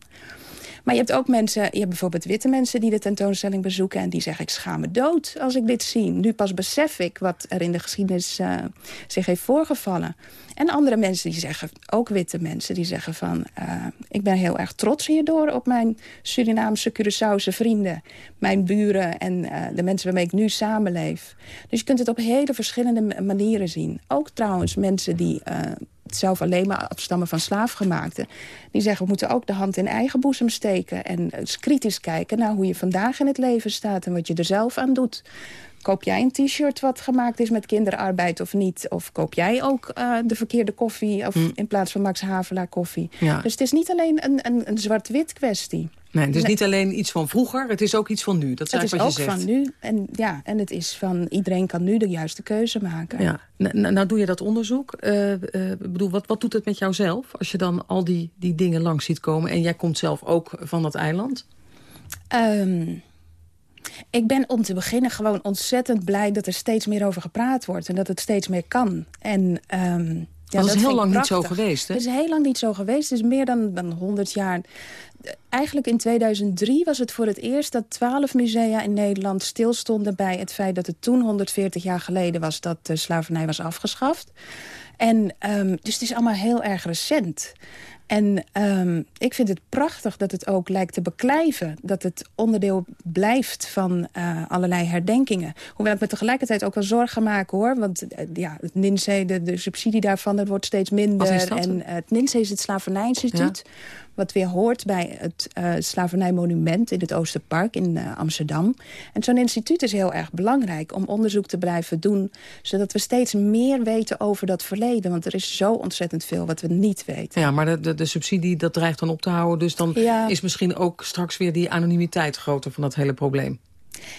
Maar je hebt ook mensen, je hebt bijvoorbeeld witte mensen die de tentoonstelling bezoeken... en die zeggen, ik schaam me dood als ik dit zie. Nu pas besef ik wat er in de geschiedenis uh, zich heeft voorgevallen. En andere mensen die zeggen, ook witte mensen, die zeggen van... Uh, ik ben heel erg trots hierdoor op mijn Surinaamse, Curaçaose vrienden. Mijn buren en uh, de mensen waarmee ik nu samenleef. Dus je kunt het op hele verschillende manieren zien. Ook trouwens mensen die zelf alleen maar afstammen van slaafgemaakten. Die zeggen, we moeten ook de hand in eigen boezem steken... en eens kritisch kijken naar hoe je vandaag in het leven staat... en wat je er zelf aan doet. Koop jij een t-shirt wat gemaakt is met kinderarbeid of niet? Of koop jij ook uh, de verkeerde koffie of mm. in plaats van Max Havelaar koffie? Ja. Dus het is niet alleen een, een, een zwart-wit kwestie. Nee, het is nee. niet alleen iets van vroeger, het is ook iets van nu. Dat is het is wat ook je zegt. van nu. En, ja, en het is van iedereen kan nu de juiste keuze maken. Ja. Nou, nou doe je dat onderzoek. Uh, uh, bedoel, wat, wat doet het met jouzelf als je dan al die, die dingen langs ziet komen... en jij komt zelf ook van dat eiland? Um, ik ben om te beginnen gewoon ontzettend blij dat er steeds meer over gepraat wordt. En dat het steeds meer kan. En, um, ja, dat, dat is heel lang prachtig. niet zo geweest, hè? Het is heel lang niet zo geweest. Het is meer dan, dan 100 jaar. Eigenlijk in 2003 was het voor het eerst dat 12 musea in Nederland stilstonden... bij het feit dat het toen 140 jaar geleden was dat de slavernij was afgeschaft. En um, dus het is allemaal heel erg recent. En um, ik vind het prachtig dat het ook lijkt te beklijven. Dat het onderdeel blijft van uh, allerlei herdenkingen. Hoewel ik me tegelijkertijd ook wel zorgen maak hoor. Want uh, ja, het NINSE, de, de subsidie daarvan, dat wordt steeds minder. En uh, het NINSE is het Slavernijinstituut. Ja wat weer hoort bij het uh, slavernijmonument in het Oosterpark in uh, Amsterdam. En zo'n instituut is heel erg belangrijk om onderzoek te blijven doen... zodat we steeds meer weten over dat verleden. Want er is zo ontzettend veel wat we niet weten. Ja, maar de, de, de subsidie dat dreigt dan op te houden. Dus dan ja. is misschien ook straks weer die anonimiteit groter van dat hele probleem.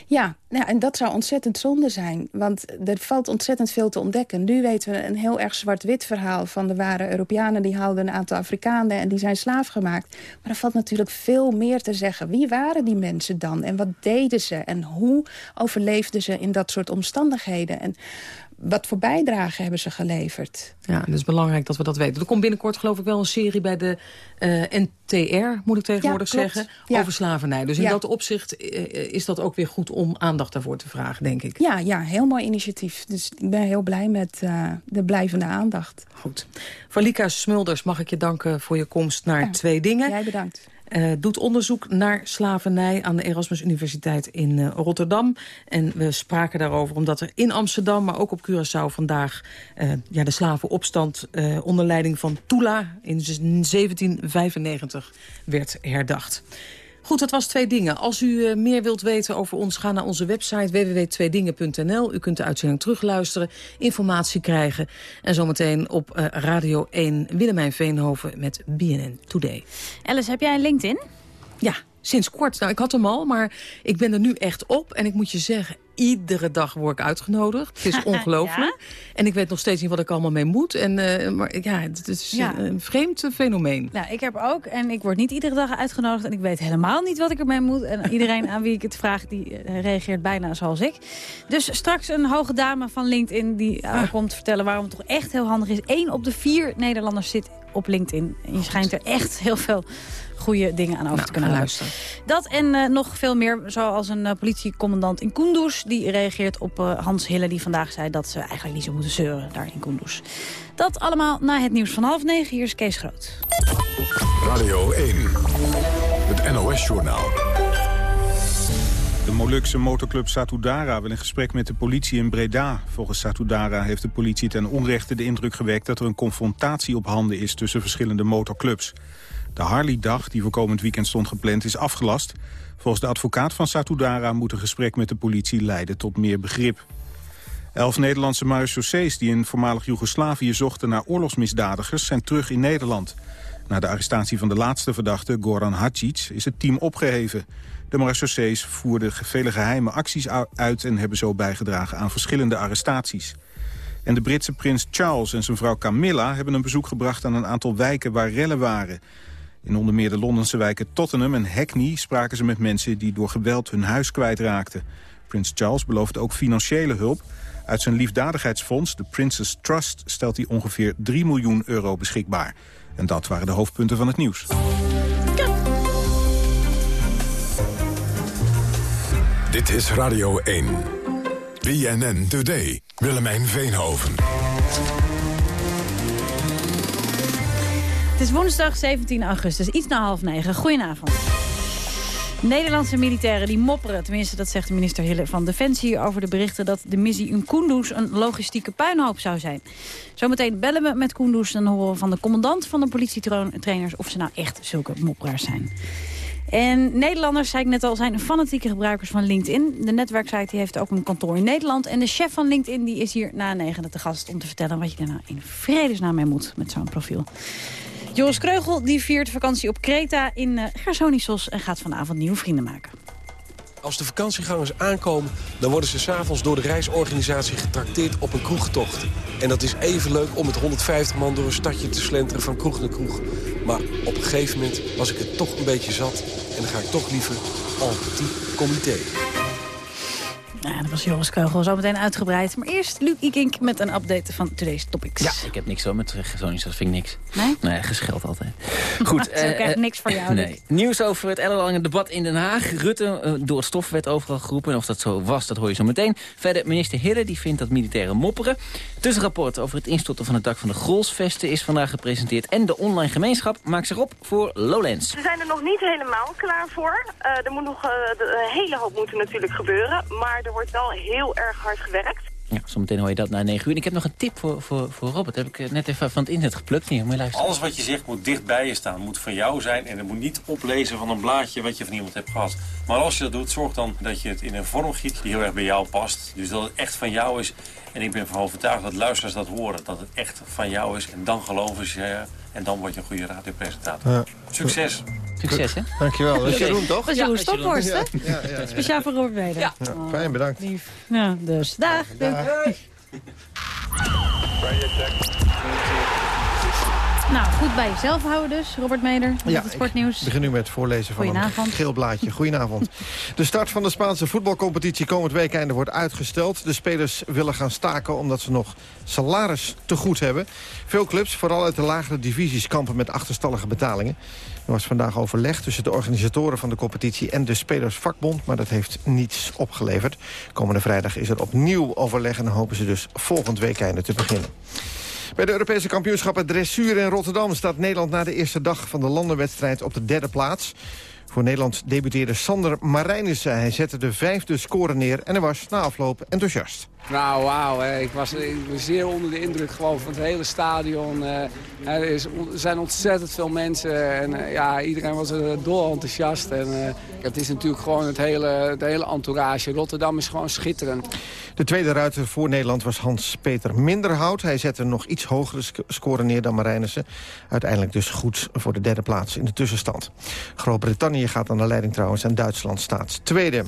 Ja, ja, en dat zou ontzettend zonde zijn. Want er valt ontzettend veel te ontdekken. Nu weten we een heel erg zwart-wit verhaal van de ware Europeanen... die haalden een aantal Afrikanen en die zijn slaaf gemaakt. Maar er valt natuurlijk veel meer te zeggen. Wie waren die mensen dan? En wat deden ze? En hoe overleefden ze in dat soort omstandigheden? En wat voor bijdrage hebben ze geleverd? Ja, het is belangrijk dat we dat weten. Er komt binnenkort geloof ik wel een serie bij de uh, NTR, moet ik tegenwoordig ja, zeggen, ja. over slavernij. Dus in ja. dat opzicht uh, is dat ook weer goed om aandacht daarvoor te vragen, denk ik. Ja, ja heel mooi initiatief. Dus ik ben heel blij met uh, de blijvende aandacht. Goed. Valika Smulders, mag ik je danken voor je komst naar Twee Dingen. Jij bedankt. Uh, doet onderzoek naar slavernij aan de Erasmus Universiteit in uh, Rotterdam. En we spraken daarover omdat er in Amsterdam, maar ook op Curaçao vandaag... Uh, ja, de slavenopstand onder leiding van Tula in 1795 werd herdacht. Goed, dat was Twee Dingen. Als u uh, meer wilt weten over ons, ga naar onze website www.tweedingen.nl. U kunt de uitzending terugluisteren, informatie krijgen. En zometeen op uh, Radio 1 Willemijn Veenhoven met BNN Today. Alice, heb jij een LinkedIn? Ja, sinds kort. Nou, ik had hem al, maar ik ben er nu echt op. En ik moet je zeggen, iedere dag word ik uitgenodigd. Het is ongelooflijk. ja? En ik weet nog steeds niet wat ik allemaal mee moet. En, uh, maar ja, het is ja. een vreemd fenomeen. Nou, ik heb ook. En ik word niet iedere dag uitgenodigd. En ik weet helemaal niet wat ik ermee moet. En iedereen aan wie ik het vraag, die reageert bijna zoals ik. Dus straks een hoge dame van LinkedIn die ah. komt vertellen waarom het toch echt heel handig is. Eén op de vier Nederlanders zit op LinkedIn. En je schijnt er echt heel veel goede dingen aan over nou, te kunnen luisteren. Dat en uh, nog veel meer, zoals een uh, politiecommandant in Kunduz... die reageert op uh, Hans Hille, die vandaag zei dat ze eigenlijk niet zo moeten zeuren daar in Kunduz. Dat allemaal na het nieuws van half negen. Hier is Kees Groot. Radio 1, het NOS-journaal. De Molukse motorclub Satudara wil in gesprek met de politie in Breda. Volgens Satudara heeft de politie ten onrechte de indruk gewekt... dat er een confrontatie op handen is tussen verschillende motorclubs. De Harley-dag, die voor komend weekend stond gepland, is afgelast. Volgens de advocaat van Satudara moet een gesprek met de politie leiden tot meer begrip. Elf Nederlandse marechaussees die in voormalig Joegoslavië zochten naar oorlogsmisdadigers zijn terug in Nederland. Na de arrestatie van de laatste verdachte, Goran Hadjic, is het team opgeheven. De marechaussees voerden vele geheime acties uit en hebben zo bijgedragen aan verschillende arrestaties. En de Britse prins Charles en zijn vrouw Camilla hebben een bezoek gebracht aan een aantal wijken waar rellen waren. In onder meer de Londense wijken Tottenham en Hackney spraken ze met mensen die door geweld hun huis kwijtraakten. Prins Charles belooft ook financiële hulp. Uit zijn liefdadigheidsfonds, de Princess Trust, stelt hij ongeveer 3 miljoen euro beschikbaar. En dat waren de hoofdpunten van het nieuws. Dit is Radio 1. BNN Today. Willemijn Veenhoven. Het is woensdag 17 augustus, iets na half negen. Goedenavond. Nederlandse militairen die mopperen, tenminste dat zegt de minister Hille van Defensie... over de berichten dat de missie in Kunduz een logistieke puinhoop zou zijn. Zometeen bellen we met Kunduz en horen we van de commandant van de politietrainers... of ze nou echt zulke mopperaars zijn. En Nederlanders, zei ik net al, zijn fanatieke gebruikers van LinkedIn. De netwerksite heeft ook een kantoor in Nederland. En de chef van LinkedIn die is hier na negen te gast om te vertellen... wat je er nou in vredesnaam mee moet met zo'n profiel. Joris Kreugel die viert vakantie op Kreta in uh, Gersonisos... en gaat vanavond nieuwe vrienden maken. Als de vakantiegangers aankomen, dan worden ze s'avonds door de reisorganisatie getrakteerd op een kroegtocht. En dat is even leuk om met 150 man door een stadje te slenteren van kroeg naar kroeg. Maar op een gegeven moment was ik het toch een beetje zat en dan ga ik toch liever en petit comité. Nou, dat was Joris Keugel zo meteen uitgebreid. Maar eerst Luc Ikink met een update van Today's Topics. Ja, ik heb niks zo met Gezonisch, dat vind ik niks. Nee? Nee, gescheld altijd. Goed. is ook echt niks voor jou. Nee. Nieuws over het ellenlange debat in Den Haag. Rutte uh, door het stof werd overal geroepen. En of dat zo was, dat hoor je zo meteen. Verder minister Hille, die vindt dat militairen mopperen. Tussenrapport over het instorten van het dak van de Grolsvesten is vandaag gepresenteerd. En de online gemeenschap maakt zich op voor Lowlands. We zijn er nog niet helemaal klaar voor. Uh, er moet nog uh, een hele hoop moeten natuurlijk gebeuren. Maar er wordt wel heel erg hard gewerkt. Ja, zometeen hoor je dat na 9 uur. En ik heb nog een tip voor, voor, voor Robert. Dat heb ik net even van het internet geplukt. Hier, moet je luisteren. Alles wat je zegt moet dicht bij je staan. Moet van jou zijn. En het moet niet oplezen van een blaadje wat je van iemand hebt gehad. Maar als je dat doet, zorg dan dat je het in een vorm giet die heel erg bij jou past. Dus dat het echt van jou is. En ik ben van overtuigd dat luisteraars dat horen. Dat het echt van jou is. En dan geloven ze En dan word je een goede radiopresentator. Ja. Succes! Succes, hè? Dankjewel. Dat is Jeroen, toch? Dat is Jeroen Stophorst, hè? Ja, ja, ja, Speciaal voor Robert Meder. Ja. Fijn, bedankt. Lief. Ja, dus dag. dag. Nou, goed bij jezelf houden dus, Robert Meder, met het sportnieuws. Ik begin nu met het voorlezen van een geel blaadje. Goedenavond. De start van de Spaanse voetbalcompetitie komend weekende wordt uitgesteld. De spelers willen gaan staken omdat ze nog salaris te goed hebben. Veel clubs, vooral uit de lagere divisies, kampen met achterstallige betalingen. Er was vandaag overleg tussen de organisatoren van de competitie en de Spelersvakbond, maar dat heeft niets opgeleverd. Komende vrijdag is er opnieuw overleg en dan hopen ze dus volgend weekende te beginnen. Bij de Europese kampioenschappen dressuur in Rotterdam... staat Nederland na de eerste dag van de landenwedstrijd op de derde plaats. Voor Nederland debuteerde Sander Marijnissen. Hij zette de vijfde score neer en hij was na afloop enthousiast. Nou, wauw. Ik was, zeer onder de indruk gewoon van het hele stadion. Eh, er, zijn ontzettend veel mensen en eh, ja, iedereen was er dol enthousiast. En, uh, het is natuurlijk gewoon het hele, het hele entourage. Rotterdam is gewoon schitterend. De tweede ruiter voor Nederland was Hans-Peter Minderhout. Hij zette nog iets hogere score neer dan Marijnissen. Uiteindelijk dus goed voor de derde plaats in de tussenstand. Groot-Brittannië gaat aan de leiding trouwens en Duitsland staat tweede.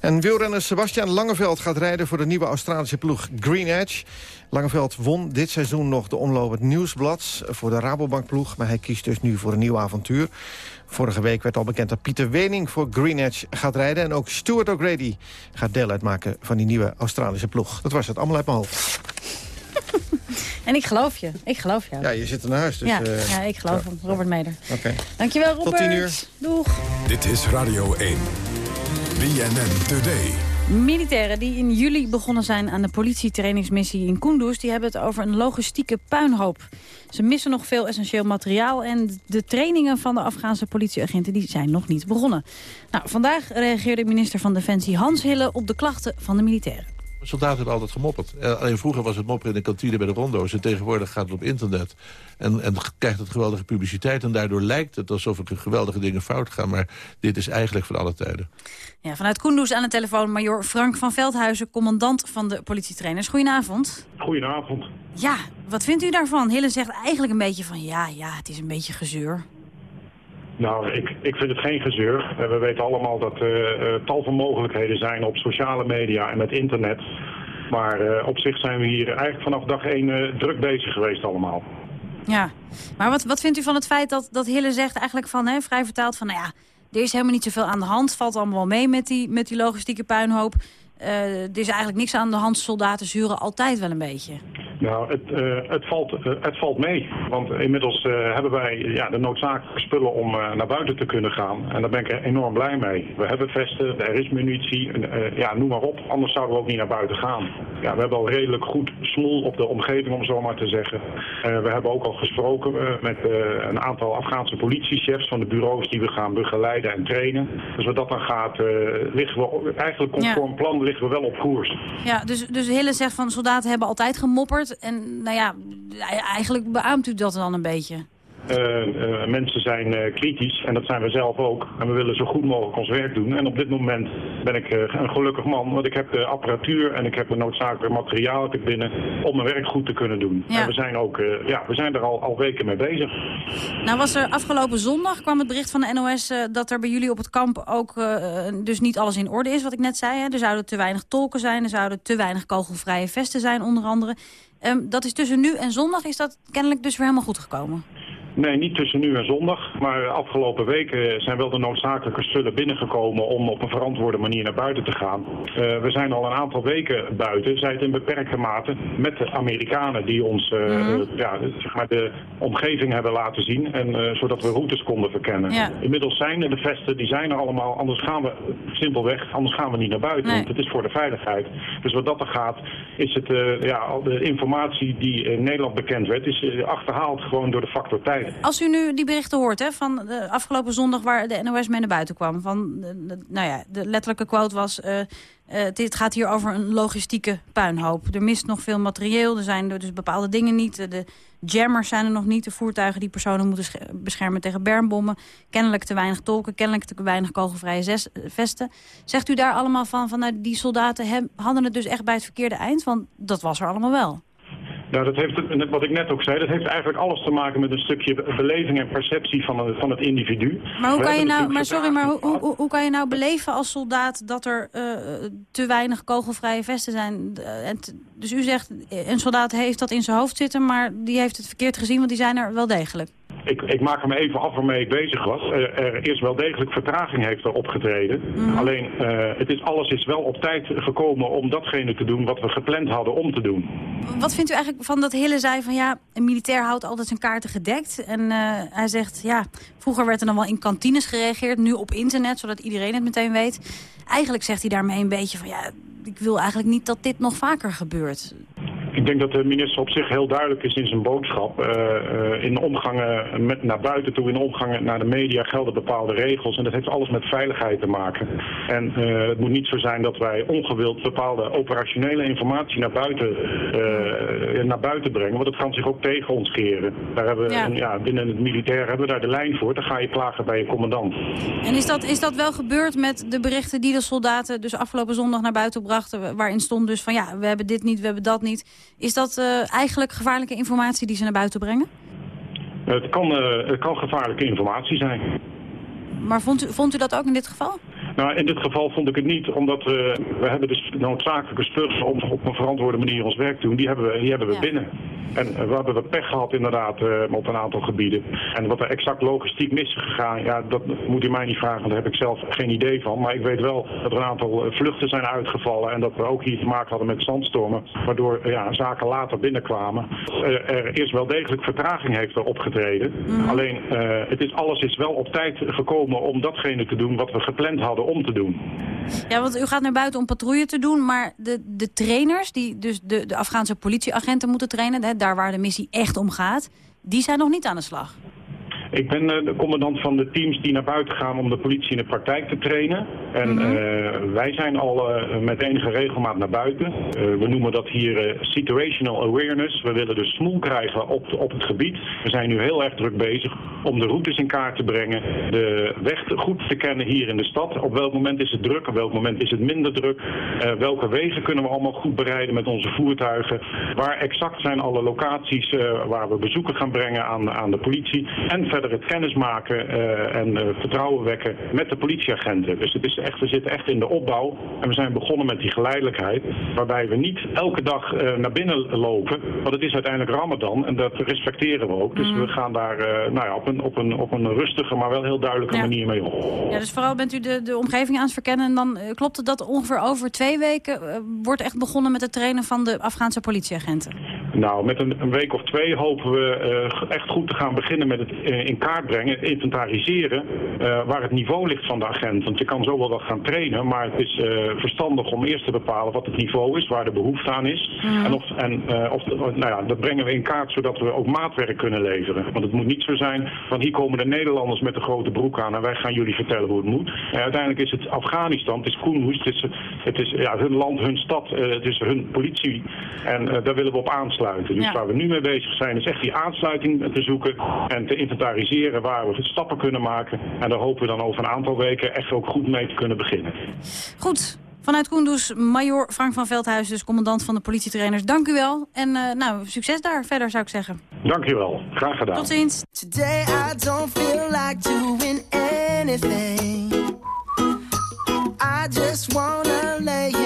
En wielrenner Sebastian Langeveld gaat rijden voor de nieuwe Australische ploeg Green Edge. Langeveld won dit seizoen nog de omloop het Nieuwsblad voor de Rabobankploeg. Maar hij kiest dus nu voor een nieuw avontuur. Vorige week werd al bekend dat Pieter Wening voor Green Edge gaat rijden. En ook Stuart O'Grady gaat deel uitmaken van die nieuwe Australische ploeg. Dat was het, allemaal uit mijn hoofd. En ik geloof je. Ik geloof jou. Ja, je zit er naar huis. Dus, ja, uh, ja, ik geloof ja. hem. Robert Meder. Oké. Dankjewel, Robert. Tot tien uur. Doeg. Dit is Radio 1. BNN Today. Militairen die in juli begonnen zijn aan de politietrainingsmissie in Kunduz... die hebben het over een logistieke puinhoop. Ze missen nog veel essentieel materiaal... en de trainingen van de Afghaanse politieagenten die zijn nog niet begonnen. Nou, vandaag reageerde minister van Defensie Hans Hille op de klachten van de militairen. Soldaten hebben altijd gemopperd. Uh, alleen vroeger was het mopperen in de kantine bij de rondo's. En tegenwoordig gaat het op internet. En, en krijgt het geweldige publiciteit. En daardoor lijkt het alsof er geweldige dingen fout gaan. Maar dit is eigenlijk van alle tijden. Ja, vanuit Kunduz aan de telefoon major Frank van Veldhuizen... commandant van de politietrainers. Goedenavond. Goedenavond. Ja, wat vindt u daarvan? Hille zegt eigenlijk een beetje van... ja, ja, het is een beetje gezeur. Nou, ik, ik vind het geen gezeur. We weten allemaal dat er uh, uh, tal van mogelijkheden zijn op sociale media en met internet. Maar uh, op zich zijn we hier eigenlijk vanaf dag één druk bezig geweest allemaal. Ja, maar wat, wat vindt u van het feit dat, dat Hille zegt eigenlijk van, hè, vrij vertaald van... nou ja, er is helemaal niet zoveel aan de hand, valt allemaal wel mee met die, met die logistieke puinhoop... Uh, er is eigenlijk niks aan de hand. Soldaten zuren altijd wel een beetje. Nou, het, uh, het, valt, uh, het valt mee. Want inmiddels hebben wij ja, de noodzakelijke spullen om naar buiten te kunnen gaan. En daar ben ik enorm blij mee. We hebben vesten, er is munitie, ja, noem maar op. Anders zouden we ook niet naar buiten gaan. Ja, we hebben al redelijk goed smoel op de omgeving, om zo maar te zeggen. we hebben ook al gesproken met een aantal Afghaanse politiechefs van de bureaus die we gaan begeleiden en trainen. Dus wat dat dan gaat, liggen we eigenlijk conform ja. plan liggen we wel op koers. Ja, dus, dus Hille zegt van soldaten hebben altijd gemopperd. En nou ja, eigenlijk beaamt u dat dan een beetje. Uh, uh, mensen zijn uh, kritisch en dat zijn we zelf ook. En we willen zo goed mogelijk ons werk doen. En op dit moment ben ik een gelukkig man, want ik heb de apparatuur en ik heb de noodzakelijke materiaal binnen om mijn werk goed te kunnen doen. Ja. En we zijn, ook, ja, we zijn er al, al weken mee bezig. Nou was er afgelopen zondag kwam het bericht van de NOS dat er bij jullie op het kamp ook dus niet alles in orde is, wat ik net zei. Hè? Er zouden te weinig tolken zijn, er zouden te weinig kogelvrije vesten zijn onder andere. Um, dat is tussen nu en zondag is dat kennelijk dus weer helemaal goed gekomen. Nee, niet tussen nu en zondag. Maar de afgelopen weken zijn wel de noodzakelijke spullen binnengekomen om op een verantwoorde manier naar buiten te gaan. Uh, we zijn al een aantal weken buiten, zij het in beperkte mate, met de Amerikanen die ons uh, mm -hmm. uh, ja, zeg maar de omgeving hebben laten zien. En, zodat we routes konden verkennen. Ja. Inmiddels zijn er de vesten, die zijn er allemaal. Anders gaan we simpelweg, anders gaan we niet naar buiten. Nee. Want het is voor de veiligheid. Dus wat dat er gaat, is het, ja, de informatie die in Nederland bekend werd, is achterhaald gewoon door de factor tijd. Als u nu die berichten hoort hè, van de afgelopen zondag waar de NOS mee naar buiten kwam. Van, de, nou ja, de letterlijke quote was, uh, gaat hier over een logistieke puinhoop. Er mist nog veel materieel, er zijn dus bepaalde dingen niet. De jammers zijn er nog niet, de voertuigen die personen moeten beschermen tegen bermbommen. Kennelijk te weinig tolken, kennelijk te weinig kogelvrije zes, vesten. Zegt u daar allemaal van, van nou, die soldaten hadden het dus echt bij het verkeerde eind? Want dat was er allemaal wel. Nou, dat heeft, wat ik net ook zei, dat heeft eigenlijk alles te maken met een stukje beleving en perceptie van, het, van het individu. Maar hoe kan je nou, maar sorry, maar hoe, hoe, hoe, kan je nou beleven als soldaat dat er uh, te weinig kogelvrije vesten zijn? En dus u zegt, een soldaat heeft dat in zijn hoofd zitten, maar die heeft het verkeerd gezien, want die zijn er wel degelijk. Ik, ik, maak er me even af waarmee ik bezig was. Er, er is wel degelijk vertraging heeft er opgetreden. Mm. Alleen, uh, het is, alles is wel op tijd gekomen om datgene te doen wat we gepland hadden om te doen. Wat vindt u eigenlijk van dat Hille zei van ja, een militair houdt altijd zijn kaarten gedekt. En uh, hij zegt ja, vroeger werd er dan wel in kantines gereageerd, nu op internet, zodat iedereen het meteen weet. Eigenlijk zegt hij daarmee een beetje van ja, ik wil eigenlijk niet dat dit nog vaker gebeurt. Ik denk dat de minister op zich heel duidelijk is in zijn boodschap. Uh, uh, in omgangen met, naar buiten toe, in omgangen naar de media gelden bepaalde regels. En dat heeft alles met veiligheid te maken. En uh, het moet niet zo zijn dat wij ongewild bepaalde operationele informatie naar buiten, naar buiten brengen. Want dat kan zich ook tegen ons keren. Daar hebben we, ja. ja. binnen het militair hebben we daar de lijn voor. Dan ga je klagen bij je commandant. En is dat, is dat wel gebeurd met de berichten die de soldaten dus afgelopen zondag naar buiten brachten? Waarin stond dus van ja, we hebben dit niet, we hebben dat niet. Is dat uh, eigenlijk gevaarlijke informatie die ze naar buiten brengen? Het kan, uh, het kan gevaarlijke informatie zijn. Maar vond u, vond u dat ook in dit geval? Nou, in dit geval vond ik het niet, omdat we, we hebben dus noodzakelijke spullen om op een verantwoorde manier ons werk te doen. Die hebben we, die hebben we ja. binnen. En we hebben wat pech gehad inderdaad uh, op een aantal gebieden. En wat er exact logistiek mis is gegaan, ja, dat moet u mij niet vragen, want daar heb ik zelf geen idee van. Maar ik weet wel dat er een aantal vluchten zijn uitgevallen en dat we ook hier te maken hadden met zandstormen, waardoor ja, zaken later binnenkwamen. Er is wel degelijk vertraging heeft er opgetreden. Mm. Alleen, uh, het is, alles is wel op tijd gekomen om datgene te doen wat we gepland hadden om te doen. Ja, want u gaat naar buiten om patrouille te doen, maar de, de trainers, die dus de, de Afghaanse politieagenten moeten trainen, hè, daar waar de missie echt om gaat, die zijn nog niet aan de slag. Ik ben uh, de commandant van de teams die naar buiten gaan om de politie in de praktijk te trainen. En mm -hmm. uh, wij zijn al uh, met enige regelmaat naar buiten. we noemen dat hier situational awareness. We willen dus smoel krijgen op, op het gebied. We zijn nu heel erg druk bezig om de routes in kaart te brengen. De weg goed te kennen hier in de stad. Op welk moment is het druk, op welk moment is het minder druk. welke wegen kunnen we allemaal goed bereiden met onze voertuigen. Waar exact zijn alle locaties waar we bezoeken gaan brengen aan, aan de politie. En verder het kennismaken uh, en uh, vertrouwen wekken met de politieagenten. Dus het is echt, we zitten echt in de opbouw en we zijn begonnen met die geleidelijkheid. Waarbij we niet elke dag uh, naar binnen lopen, want het is uiteindelijk Ramadan en dat respecteren we ook. Dus mm. we gaan daar nou ja, op, een, op, een, op een rustige, maar wel heel duidelijke ja. manier mee om. Ja, dus vooral bent u de, de omgeving aan het verkennen en dan klopt het dat ongeveer over twee weken wordt echt begonnen met het trainen van de Afghaanse politieagenten? Nou, met een, een week of twee hopen we echt goed te gaan beginnen met het in kaart brengen, inventariseren uh, waar het niveau ligt van de agent. Want je kan zo wel wat gaan trainen, maar het is verstandig om eerst te bepalen wat het niveau is, waar de behoefte aan is. En, of, en of, nou ja, dat brengen we in kaart zodat we ook maatwerk kunnen leveren. Want het moet niet zo zijn van hier komen de Nederlanders met de grote broek aan en wij gaan jullie vertellen hoe het moet. En uiteindelijk is het Afghanistan, het is Kunduz, het is, het is ja, hun land, hun stad, het is hun politie. En daar willen we op aansluiten. Dus ja. waar we nu mee bezig zijn is echt die aansluiting te zoeken en te inventariseren waar we stappen kunnen maken. En daar hopen we dan over een aantal weken echt ook goed mee te kunnen beginnen. Goed. Vanuit Koenders, major Frank van Veldhuis, dus commandant van de politietrainers. Dank u wel. En uh, nou, succes daar verder, zou ik zeggen. Dank u wel. Graag gedaan. Tot ziens. Today I don't feel like doing anything. I just wanna lay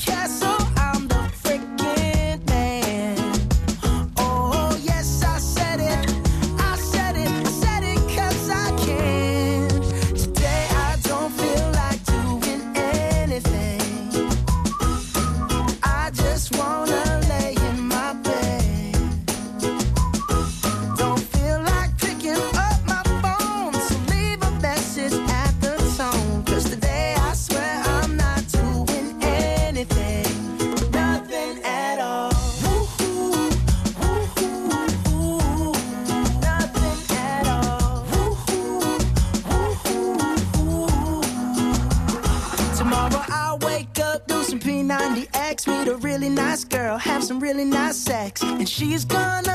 some really nice sex, and she's gonna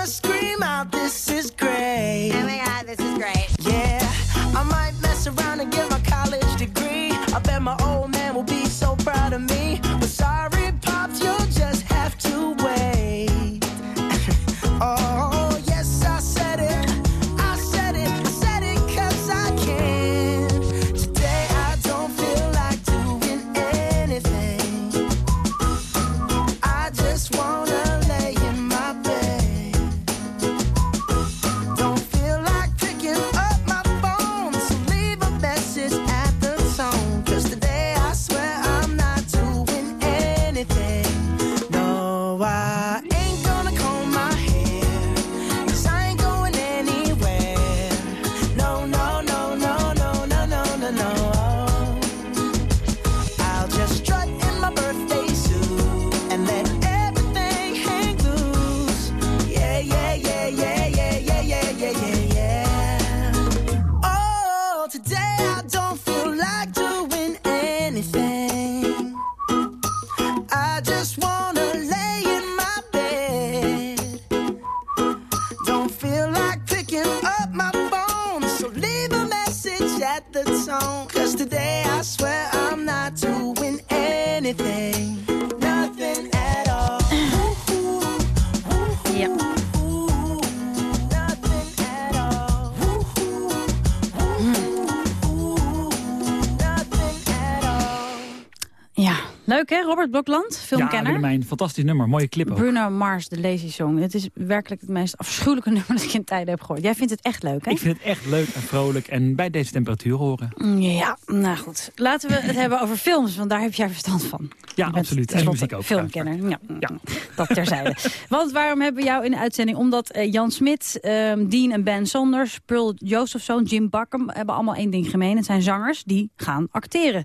leuk hè, Robert Blokland, Ja, filmkenner. Willemijn, fantastisch nummer. Mooie clip ook. Bruno Mars, de Lazy Song. Het is werkelijk het meest afschuwelijke nummer dat ik in tijden heb gehoord. Jij vindt het echt leuk, hè? Ik vind het echt leuk en vrolijk en bij deze temperatuur horen. Mm, Ja, nou goed. Laten we het hebben over films, want daar heb jij verstand van. Ja, absoluut. En muziek ook. Filmkenner. Ja, dat terzijde. want waarom hebben we jou in de uitzending? Omdat eh, Jan Smit, ehm, Dean en Ben Saunders, Pearl Josephson, Jim Bakken... hebben allemaal één ding gemeen. Het zijn zangers die gaan acteren.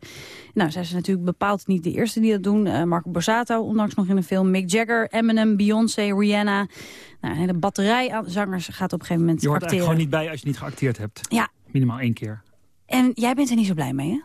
Nou, zij zijn natuurlijk bepaald niet de eerste die dat doen. Eh, Marco Borsato, ondanks nog in een film. Mick Jagger, Eminem, Beyoncé, Rihanna. Nou, een hele batterij aan zangers gaat op een gegeven moment Je hoort er acteren. gewoon niet bij als je niet geacteerd hebt. Ja. Minimaal één keer. En jij bent er niet zo blij mee, hè?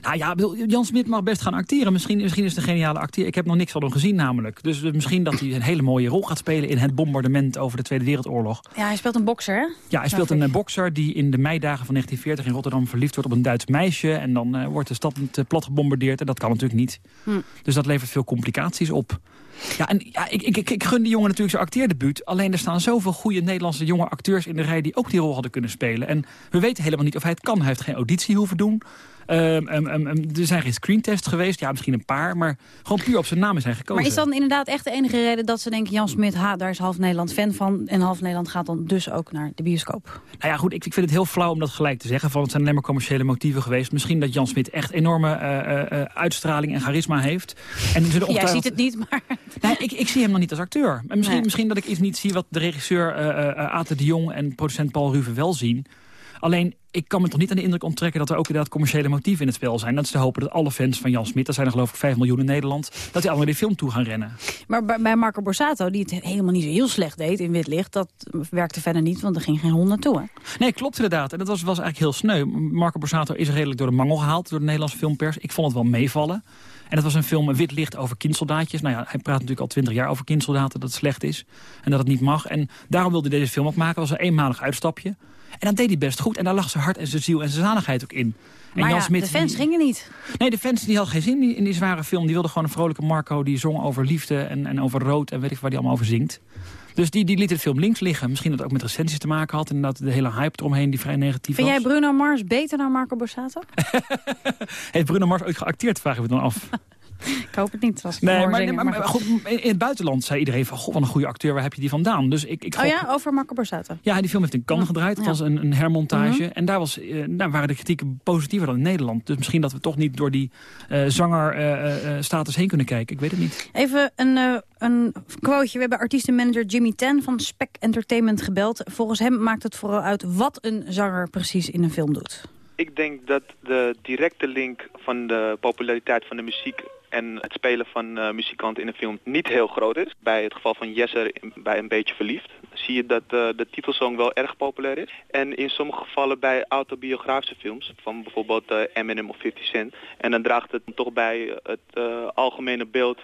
Nou ja, Jan Smit mag best gaan acteren. Misschien, misschien is het een geniale acteur. Ik heb nog niks van hem gezien namelijk. Dus misschien dat hij een hele mooie rol gaat spelen... in het bombardement over de Tweede Wereldoorlog. Ja, hij speelt een bokser, hè? Ja, hij speelt een bokser die in de meidagen van 1940 in Rotterdam verliefd wordt op een Duits meisje. En dan eh, wordt de stad eh, plat gebombardeerd. En dat kan natuurlijk niet. Hm. Dus dat levert veel complicaties op. Ja, en ja, ik, ik, ik, ik gun die jongen natuurlijk zijn acteerdebuut. Alleen er staan zoveel goede Nederlandse jonge acteurs in de rij... die ook die rol hadden kunnen spelen. En we weten helemaal niet of hij het kan. Hij heeft geen auditie hoeven doen. Ehm, ehm, ehm, er zijn geen screentests geweest. Ja, misschien een paar. Maar gewoon puur op zijn naam zijn gekozen. Maar is dan inderdaad echt de enige reden dat ze denken... Jan Smit, ha, daar is half Nederland fan van... en half Nederland gaat dan dus ook naar de bioscoop? Nou ja, goed, ik, ik vind het heel flauw om dat gelijk te zeggen. Van het zijn alleen maar commerciële motieven geweest. Misschien dat Jan Smit echt enorme eh, eh, eh, uitstraling en charisma heeft. En zullen Jij ziet het niet, maar... Nee, ik, ik zie hem nog niet als acteur. En misschien, Nee. misschien dat ik iets niet zie wat de regisseur Ate de Jong en producent Paul Ruve wel zien. Alleen, ik kan me toch niet aan de indruk onttrekken dat er ook inderdaad commerciële motieven in het spel zijn. Dat is te hopen dat alle fans van Jan Smit, dat zijn er geloof ik 5 miljoen in Nederland, dat die allemaal die film toe gaan rennen. Maar bij Marco Borsato, die het helemaal niet zo heel slecht deed in wit licht... dat werkte verder niet, want er ging geen hond naartoe, hè? Nee, klopt inderdaad. En dat was, was eigenlijk heel sneu. Marco Borsato is redelijk door de mangel gehaald door de Nederlandse filmpers. Ik vond het wel meevallen. En dat was een film wit licht over kindsoldaatjes. Nou ja, hij praat natuurlijk al twintig jaar over kindsoldaten, dat het slecht is. En dat het niet mag. En daarom wilde hij deze film ook maken. Dat was een eenmalig uitstapje. En dat deed hij best goed. En daar lag zijn hart en zijn ziel en zijn zaligheid ook in. En Maar Jan ja, Smit, de fans die- gingen niet. Nee, de fans die hadden geen zin in die, zware film. Die wilden gewoon een vrolijke Marco die zong over liefde en, en over rood en weet ik waar die allemaal over zingt. Dus die, die liet de film links liggen. Misschien dat het ook met recensies te maken had. En dat de hele hype eromheen die vrij negatief Vind was. jij Bruno Mars beter dan Marco Borsato? Heeft Bruno Mars ooit geacteerd, vragen we dan af. Ik hoop het niet. Als ik Nee, maar, zingen, maar, maar goed, in het buitenland zei iedereen van... Goh, wat een goede acteur, waar heb je die vandaan? Dus ik, ik Oh ja, over Marco Borsato. Ja, die film heeft in Cannes gedraaid. Het Ja. was een, een hermontage. Mhm. En daar, was, eh, daar waren de kritieken positiever dan in Nederland. Dus misschien dat we toch niet door die eh zanger-status heen kunnen kijken. Ik weet het niet. Even een, eh, een quoteje. We hebben artiestenmanager Jimmy Ten van Spec Entertainment gebeld. Volgens hem maakt het vooral uit wat een zanger precies in een film doet. Ik denk dat de directe link van de populariteit van de muziek en het spelen van eh, muzikanten in een film niet heel groot is. Bij het geval van Jesser bij Een Beetje Verliefd zie je dat eh, de titelsong wel erg populair is. En in sommige gevallen bij autobiografische films, van bijvoorbeeld eh, Eminem of 50 Cent. En dan draagt het toch bij het algemene beeld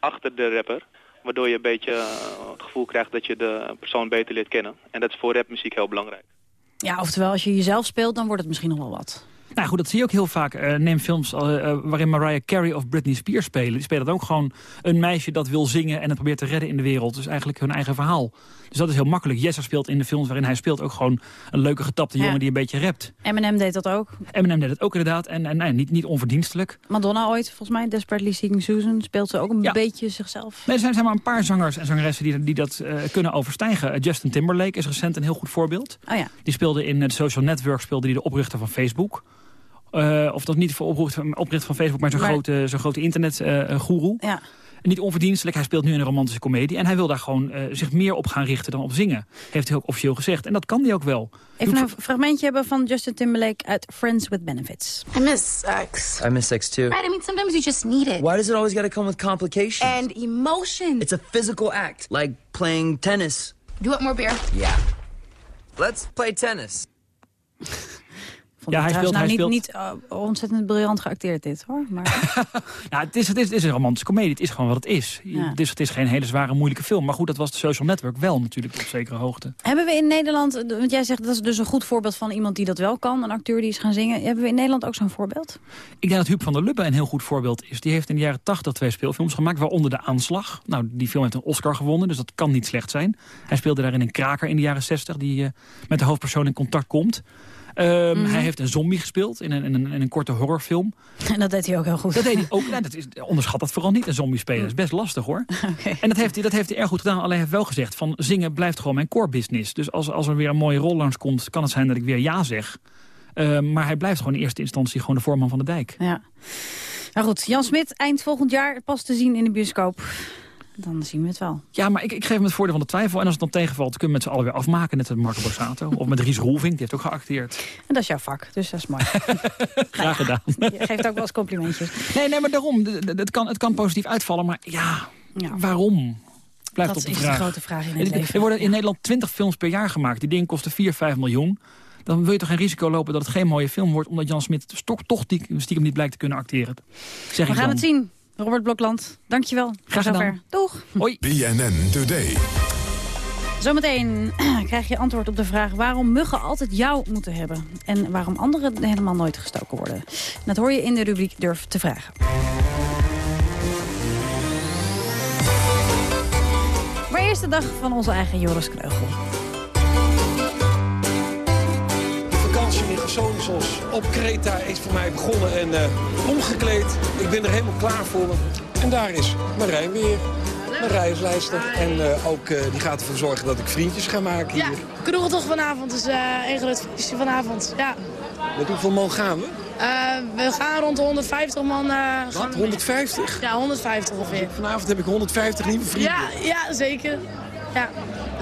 achter de rapper. Waardoor je een beetje het gevoel krijgt dat je de persoon beter leert kennen. En dat is voor rapmuziek heel belangrijk. Ja, oftewel, als je jezelf speelt, dan wordt het misschien nog wel wat. Nou goed, dat zie je ook heel vaak. Eh, neem films eh, eh, waarin Mariah Carey of Britney Spears spelen. Die spelen dan ook gewoon een meisje dat wil zingen... en het probeert te redden in de wereld. Dus eigenlijk hun eigen verhaal. Dus dat is heel makkelijk. Jesser speelt in de films waarin hij speelt ook gewoon... een leuke getapte Ja. jongen die een beetje rapt. Eminem deed dat ook. Eminem deed het ook inderdaad. En, en nee, niet, niet onverdienstelijk. Madonna ooit, volgens mij, Desperately Seeking Susan, speelt ze ook een beetje zichzelf. Nee, er zijn, zijn maar een paar zangers en zangeressen die, die dat kunnen overstijgen. Justin Timberlake is recent een heel goed voorbeeld. Oh ja. Die speelde in het social network speelde die de oprichter van Facebook. Eh, of dat niet voor oprichter, oprichter van Facebook, maar zo'n Maar- grote, zo'n grote internetgoeroe. Ja. Niet onverdienstelijk, hij speelt nu in een romantische komedie. En hij wil daar gewoon eh, zich meer op gaan richten dan op zingen. Heeft hij ook officieel gezegd. En dat kan hij ook wel. Even een fragmentje hebben van Justin Timberlake uit Friends with Benefits. I miss sex. I miss sex too. Right? I mean, sometimes you just need it. Why does it always gotta come with complications? And emotion. It's a physical act, like playing tennis. Do you want more beer? Yeah. Let's play tennis. Vond Ja, hij speelt- nou hij niet, niet uh, ontzettend briljant geacteerd dit, hoor. Maar Ja, het is, het, is, het is een romantische komedie. Het is gewoon wat het is. Ja. Het is. Het is geen hele zware, moeilijke film. Maar goed, dat was de Social Network wel natuurlijk op zekere hoogte. hebben we in Nederland... eh, Want jij zegt dat is dus een goed voorbeeld van iemand die dat wel kan. Een acteur die is gaan zingen. Hebben we in Nederland ook zo'n voorbeeld? Ik denk dat Huub van der Lubbe een heel goed voorbeeld is. Die heeft in de jaren 80 twee speelfilms gemaakt, waaronder De Aanslag. Nou, die film heeft een Oscar gewonnen, dus dat kan niet slecht zijn. Hij speelde daarin een kraker in de jaren 60 die eh, met de hoofdpersoon in contact komt. Ehm, Mhm. Hij heeft een zombie gespeeld in een, in, een, in een korte horrorfilm. En dat deed hij ook heel goed. Dat deed hij ook. Nou, dat is, onderschat dat vooral niet, een zombie spelen. Dat is best lastig hoor. En dat heeft, hij, dat heeft hij erg goed gedaan. Alleen hij heeft wel gezegd van zingen blijft gewoon mijn core business. Dus als, als er weer een mooie rol langs komt, kan het zijn dat ik weer ja zeg. Ehm, maar hij blijft gewoon in eerste instantie gewoon de voorman van de dijk. Ja. Nou goed, Jan Smit, eind volgend jaar pas te zien in de bioscoop. Dan zien we het wel. Ja, maar ik, ik geef hem het voordeel van de twijfel. En als het dan tegenvalt, kunnen we met z'n allen weer afmaken. Net als Marco Borsato. of met Ries Roelvink, die heeft ook geacteerd. En dat is jouw vak, dus dat is mooi. Graag gedaan. Je geeft ook wel eens complimentjes. Nee, nee, maar daarom. Het kan, het kan positief uitvallen, maar ja, waarom? Blijft Dat op de is de grote vraag in het leven. Er worden in Nederland 20 films per jaar gemaakt. Die dingen kosten 4, 5 miljoen. Dan wil je toch geen risico lopen dat het geen mooie film wordt... omdat Jan Smit toch, toch die- stiekem niet blijkt te kunnen acteren. Zeg We gaan dan. het zien. Robert Blokland, dankjewel. Graag gedaan. zover. Doeg. Hoi. BNN Today. Zometeen krijg je antwoord op de vraag waarom muggen altijd jou moeten hebben. En waarom anderen helemaal nooit gestoken worden. Dat hoor je in de rubriek Durf te vragen. Maar eerst de dag van onze eigen Joris Kreugel. Vakantie in Gersonisos op Kreta is voor mij begonnen en eh, omgekleed. Ik ben er helemaal klaar voor. En daar is Marijn weer. Marijn is lijster. En eh, ook eh, die gaat ervoor zorgen dat ik vriendjes ga maken Ja, hier. kroegeltocht vanavond is eh één groot feestje vanavond. Ja. Met hoeveel man gaan we? We gaan rond de 150 man. Wat, we- 150? Ja, 150 ongeveer. Vanavond heb ik 150 nieuwe vrienden. Ja, ja, zeker. Ja.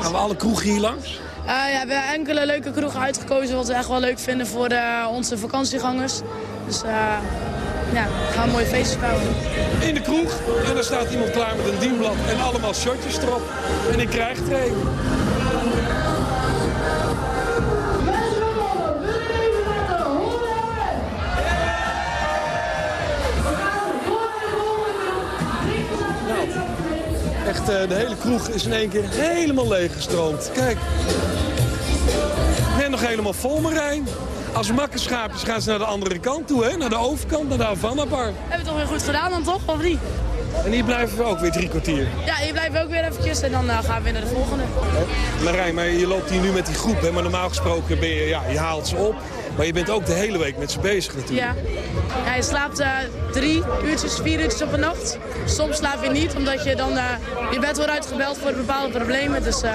Gaan we alle kroegen hier langs? Eh, ja, we hebben enkele leuke kroegen uitgekozen wat we echt wel leuk vinden voor eh, onze vakantiegangers. Dus eh, ja, we gaan een mooi feestje bouwen. In de kroeg. En er staat iemand klaar met een dienblad en allemaal shotjes erop. En ik krijg er een. Echt eh, de hele kroeg is in één keer helemaal leeggestroomd. Kijk. Net nog helemaal vol, Marijn. Als makkenschaapjes gaan ze naar de andere kant toe, hè? Naar de overkant, naar de Havana Bar. Hebben we het toch weer goed gedaan dan toch, of niet? En hier blijven we ook weer drie kwartier. Ja, hier blijven we ook weer eventjes en dan eh, gaan we weer naar de volgende. Marijn, maar je loopt hier nu met die groep, hè? maar normaal gesproken ben je, ja, je haalt ze op. Maar je bent ook de hele week met ze bezig natuurlijk. Ja. je slaapt eh, drie uurtjes, vier uurtjes op een nacht. Soms slaap je niet, omdat je dan... eh, je bed wordt uitgebeld voor bepaalde problemen. Dus, eh,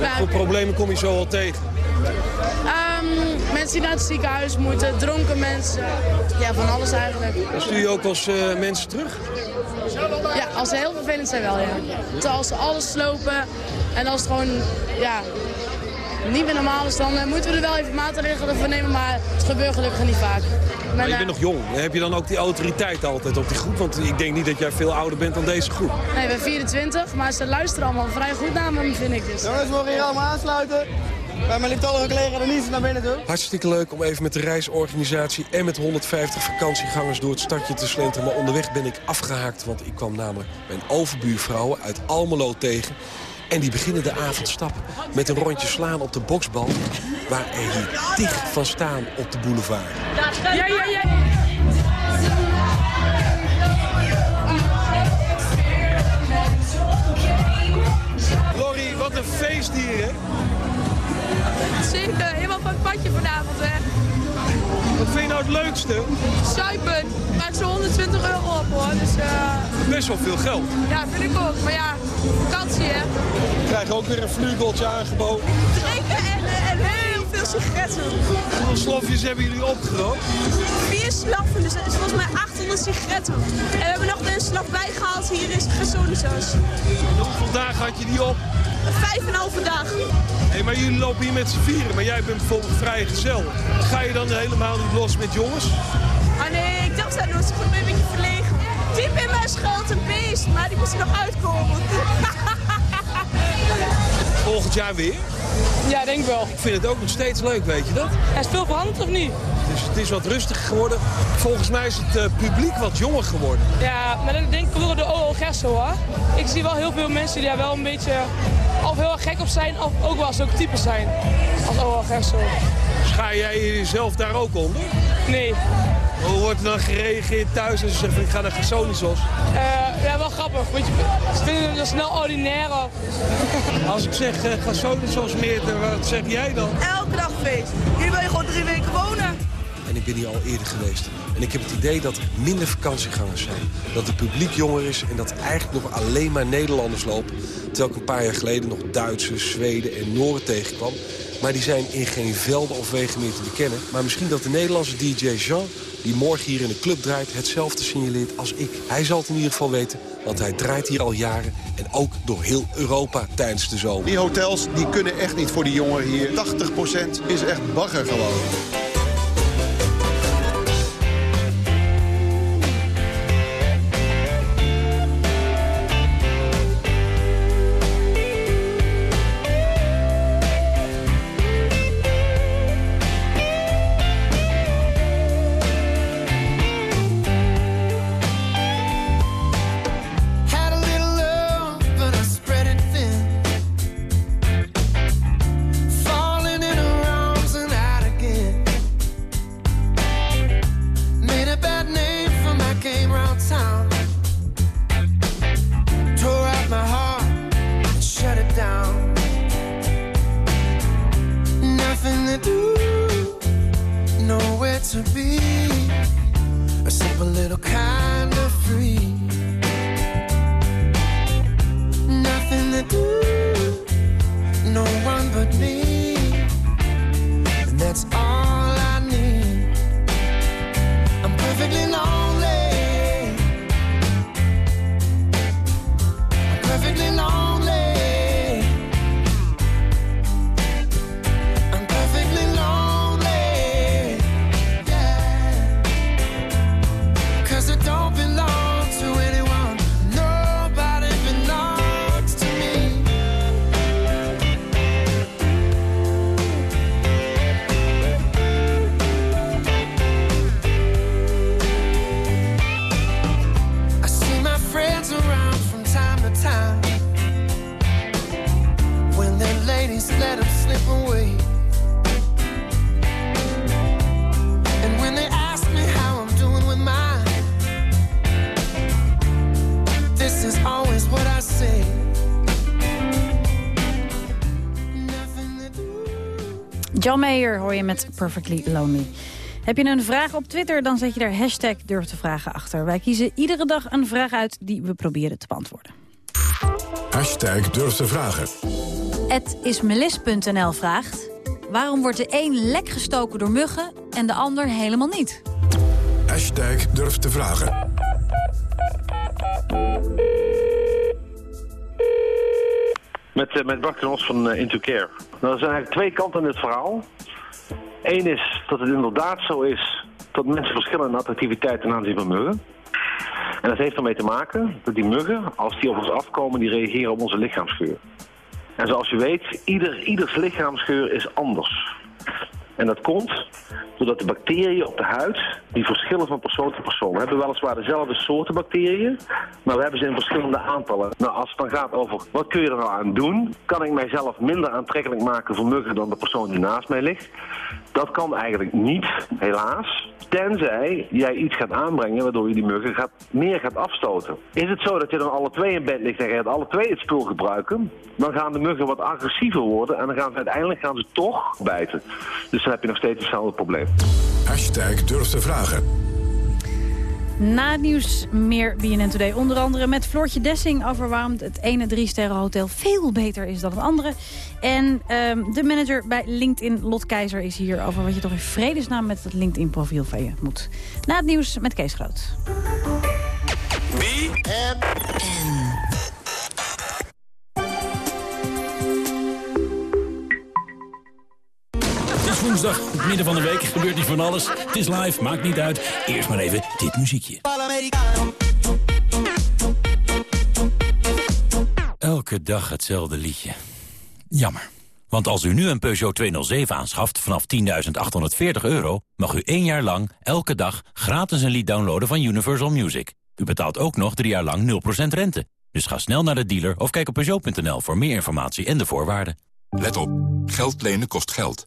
Wat voor problemen kom je zo al tegen? ehm, mensen die naar het ziekenhuis moeten, dronken mensen. Ja, van alles eigenlijk. Dan stuur je ook als eh, mensen terug? Ja, als ze heel vervelend zijn wel, ja. Als ze alles slopen en als het gewoon, ja, niet meer normaal is, dan eh, moeten we er wel even maatregelen voor nemen. Maar het gebeurt gelukkig niet vaak. Maar Maar, je eh, bent nog jong. Heb je dan ook die autoriteit altijd op die groep? Want ik denk niet dat jij veel ouder bent dan deze groep. Nee, ik ben 24, maar ze luisteren allemaal vrij goed naar me, vind ik dus. Jongens, mogen hier allemaal aansluiten? Bij mijn lieftallige collega Denise naar binnen toe. Hartstikke leuk om even met de reisorganisatie en met 150 vakantiegangers door het stadje te slenteren. Maar onderweg ben ik afgehaakt, want ik kwam namelijk mijn overbuurvrouwen uit Almelo tegen. En die beginnen de avondstap met een rondje slaan op de boksbal... waar er hier dicht van staan op de boulevard. Ja, ja, ja. Lorry, wat een feest hier, hè? Zeker, helemaal van het padje vanavond, hè. Wat vind je nou het leukste? Suipen, maak zo'n 120 euro op, hoor. Dus, eh, Best wel veel geld. ja, vind ik ook. Maar ja, vakantie, hè. We krijgen ook weer een vlugeltje aangeboden. Drinken en, en heel veel sigaretten. Hoeveel slofjes hebben jullie opgerookt? Vier slaffen, dus is volgens mij 800 sigaretten. En we hebben nog een slaf bijgehaald hier in Gersonisos. Hoeveel dagen had je die op? Vijf en een halve dag. Maar jullie lopen hier met z'n vieren, maar jij bent bijvoorbeeld vrij gezel. Ga je dan helemaal niet los met jongens? Ah nee, ik dacht dat was goed een beetje verlegen. Diep in mijn schuld een beest, maar die moest er nog uitkomen. Volgend jaar weer? Ja, denk wel. Ik vind het ook nog steeds leuk, weet je dat? Hij is veel veranderd of niet? Dus het is wat rustiger geworden. Volgens mij is het eh, publiek wat jonger geworden. Ja, maar dat denk ik door de OO Gerso hoor. Ik zie wel heel veel mensen die daar wel een beetje of heel erg gek op zijn of ook wel zulke types zijn als OO Gerso. Schaar jij jezelf daar ook onder? Nee. Hoe wordt er dan gereageerd thuis als je zegt ik ga naar Gersonisos? Eh, ja, wel grappig. Want je, ze vinden het snel ordinair. of- Als ik zeg uh, Gersonisos meer, wat zeg jij dan? Elke dag feest. Hier wil je gewoon drie weken wonen. En ik ben hier al eerder geweest. En ik heb het idee dat er minder vakantiegangers zijn. Dat het publiek jonger is en dat eigenlijk nog alleen maar Nederlanders lopen. Terwijl ik een paar jaar geleden nog Duitsers, Zweden en Noren tegenkwam. Maar die zijn in geen velden of wegen meer te bekennen. Maar misschien dat de Nederlandse DJ Jean, die morgen hier in de club draait... hetzelfde signaleert als ik. Hij zal het in ieder geval weten, want hij draait hier al jaren... en ook door heel Europa tijdens de zomer. Die hotels die kunnen echt niet voor die jongeren hier. 80% is echt bagger gewoon. Little kind of free. Je met Perfectly Lonely. Heb je een vraag op Twitter, dan zet je daar hashtag durf te vragen achter. Wij kiezen iedere dag een vraag uit die we proberen te beantwoorden. Hashtag durf te vragen. Het ismelis.nl vraagt... waarom wordt de een lek gestoken door muggen en de ander helemaal niet? Hashtag durf te vragen. Met, eh, met Bart Knos van eh, Into Care. Nou, er zijn eigenlijk twee kanten in dit verhaal. Eén is dat het inderdaad zo is dat mensen verschillen in attractiviteit ten aanzien van muggen. En dat heeft ermee te maken dat die muggen, als die op ons afkomen, die reageren op onze lichaamsgeur. En zoals u weet, ieder, ieders lichaamsgeur is anders. En dat komt doordat de bacteriën op de huid, die verschillen van persoon tot persoon. We hebben weliswaar dezelfde soorten bacteriën, maar we hebben ze in verschillende aantallen. Nou, als het dan gaat over wat kun je er nou aan doen, kan ik mijzelf minder aantrekkelijk maken voor muggen dan de persoon die naast mij ligt. Dat kan eigenlijk niet, helaas. Tenzij jij iets gaat aanbrengen waardoor je die muggen gaat, meer gaat afstoten. Is het zo dat je dan alle twee in bed ligt en je gaat alle twee het spul gebruiken, dan gaan de muggen wat agressiever worden en dan gaan ze uiteindelijk gaan ze toch bijten. Dus dan heb je nog steeds hetzelfde probleem. Hashtag durf te vragen. Na het nieuws meer BNN Today. Onder andere met Floortje Dessing over waarom het ene drie-sterren-hotel veel beter is dan het andere. En ehm, de manager bij LinkedIn, Lot Keizer, is hier over wat je toch in vredesnaam met het LinkedIn-profiel van je moet. Na het nieuws met Kees Groot. Het woensdag, het midden van de week, gebeurt niet van alles. Het is live, maakt niet uit. Eerst maar even dit muziekje. Elke dag hetzelfde liedje. Jammer. Want als u nu een Peugeot 207 aanschaft vanaf 10.840 euro... mag u één jaar lang, elke dag, gratis een lied downloaden van Universal Music. U betaalt ook nog drie jaar lang 0% rente. Dus ga snel naar de dealer of kijk op Peugeot.nl voor meer informatie en de voorwaarden. Let op, geld lenen kost geld.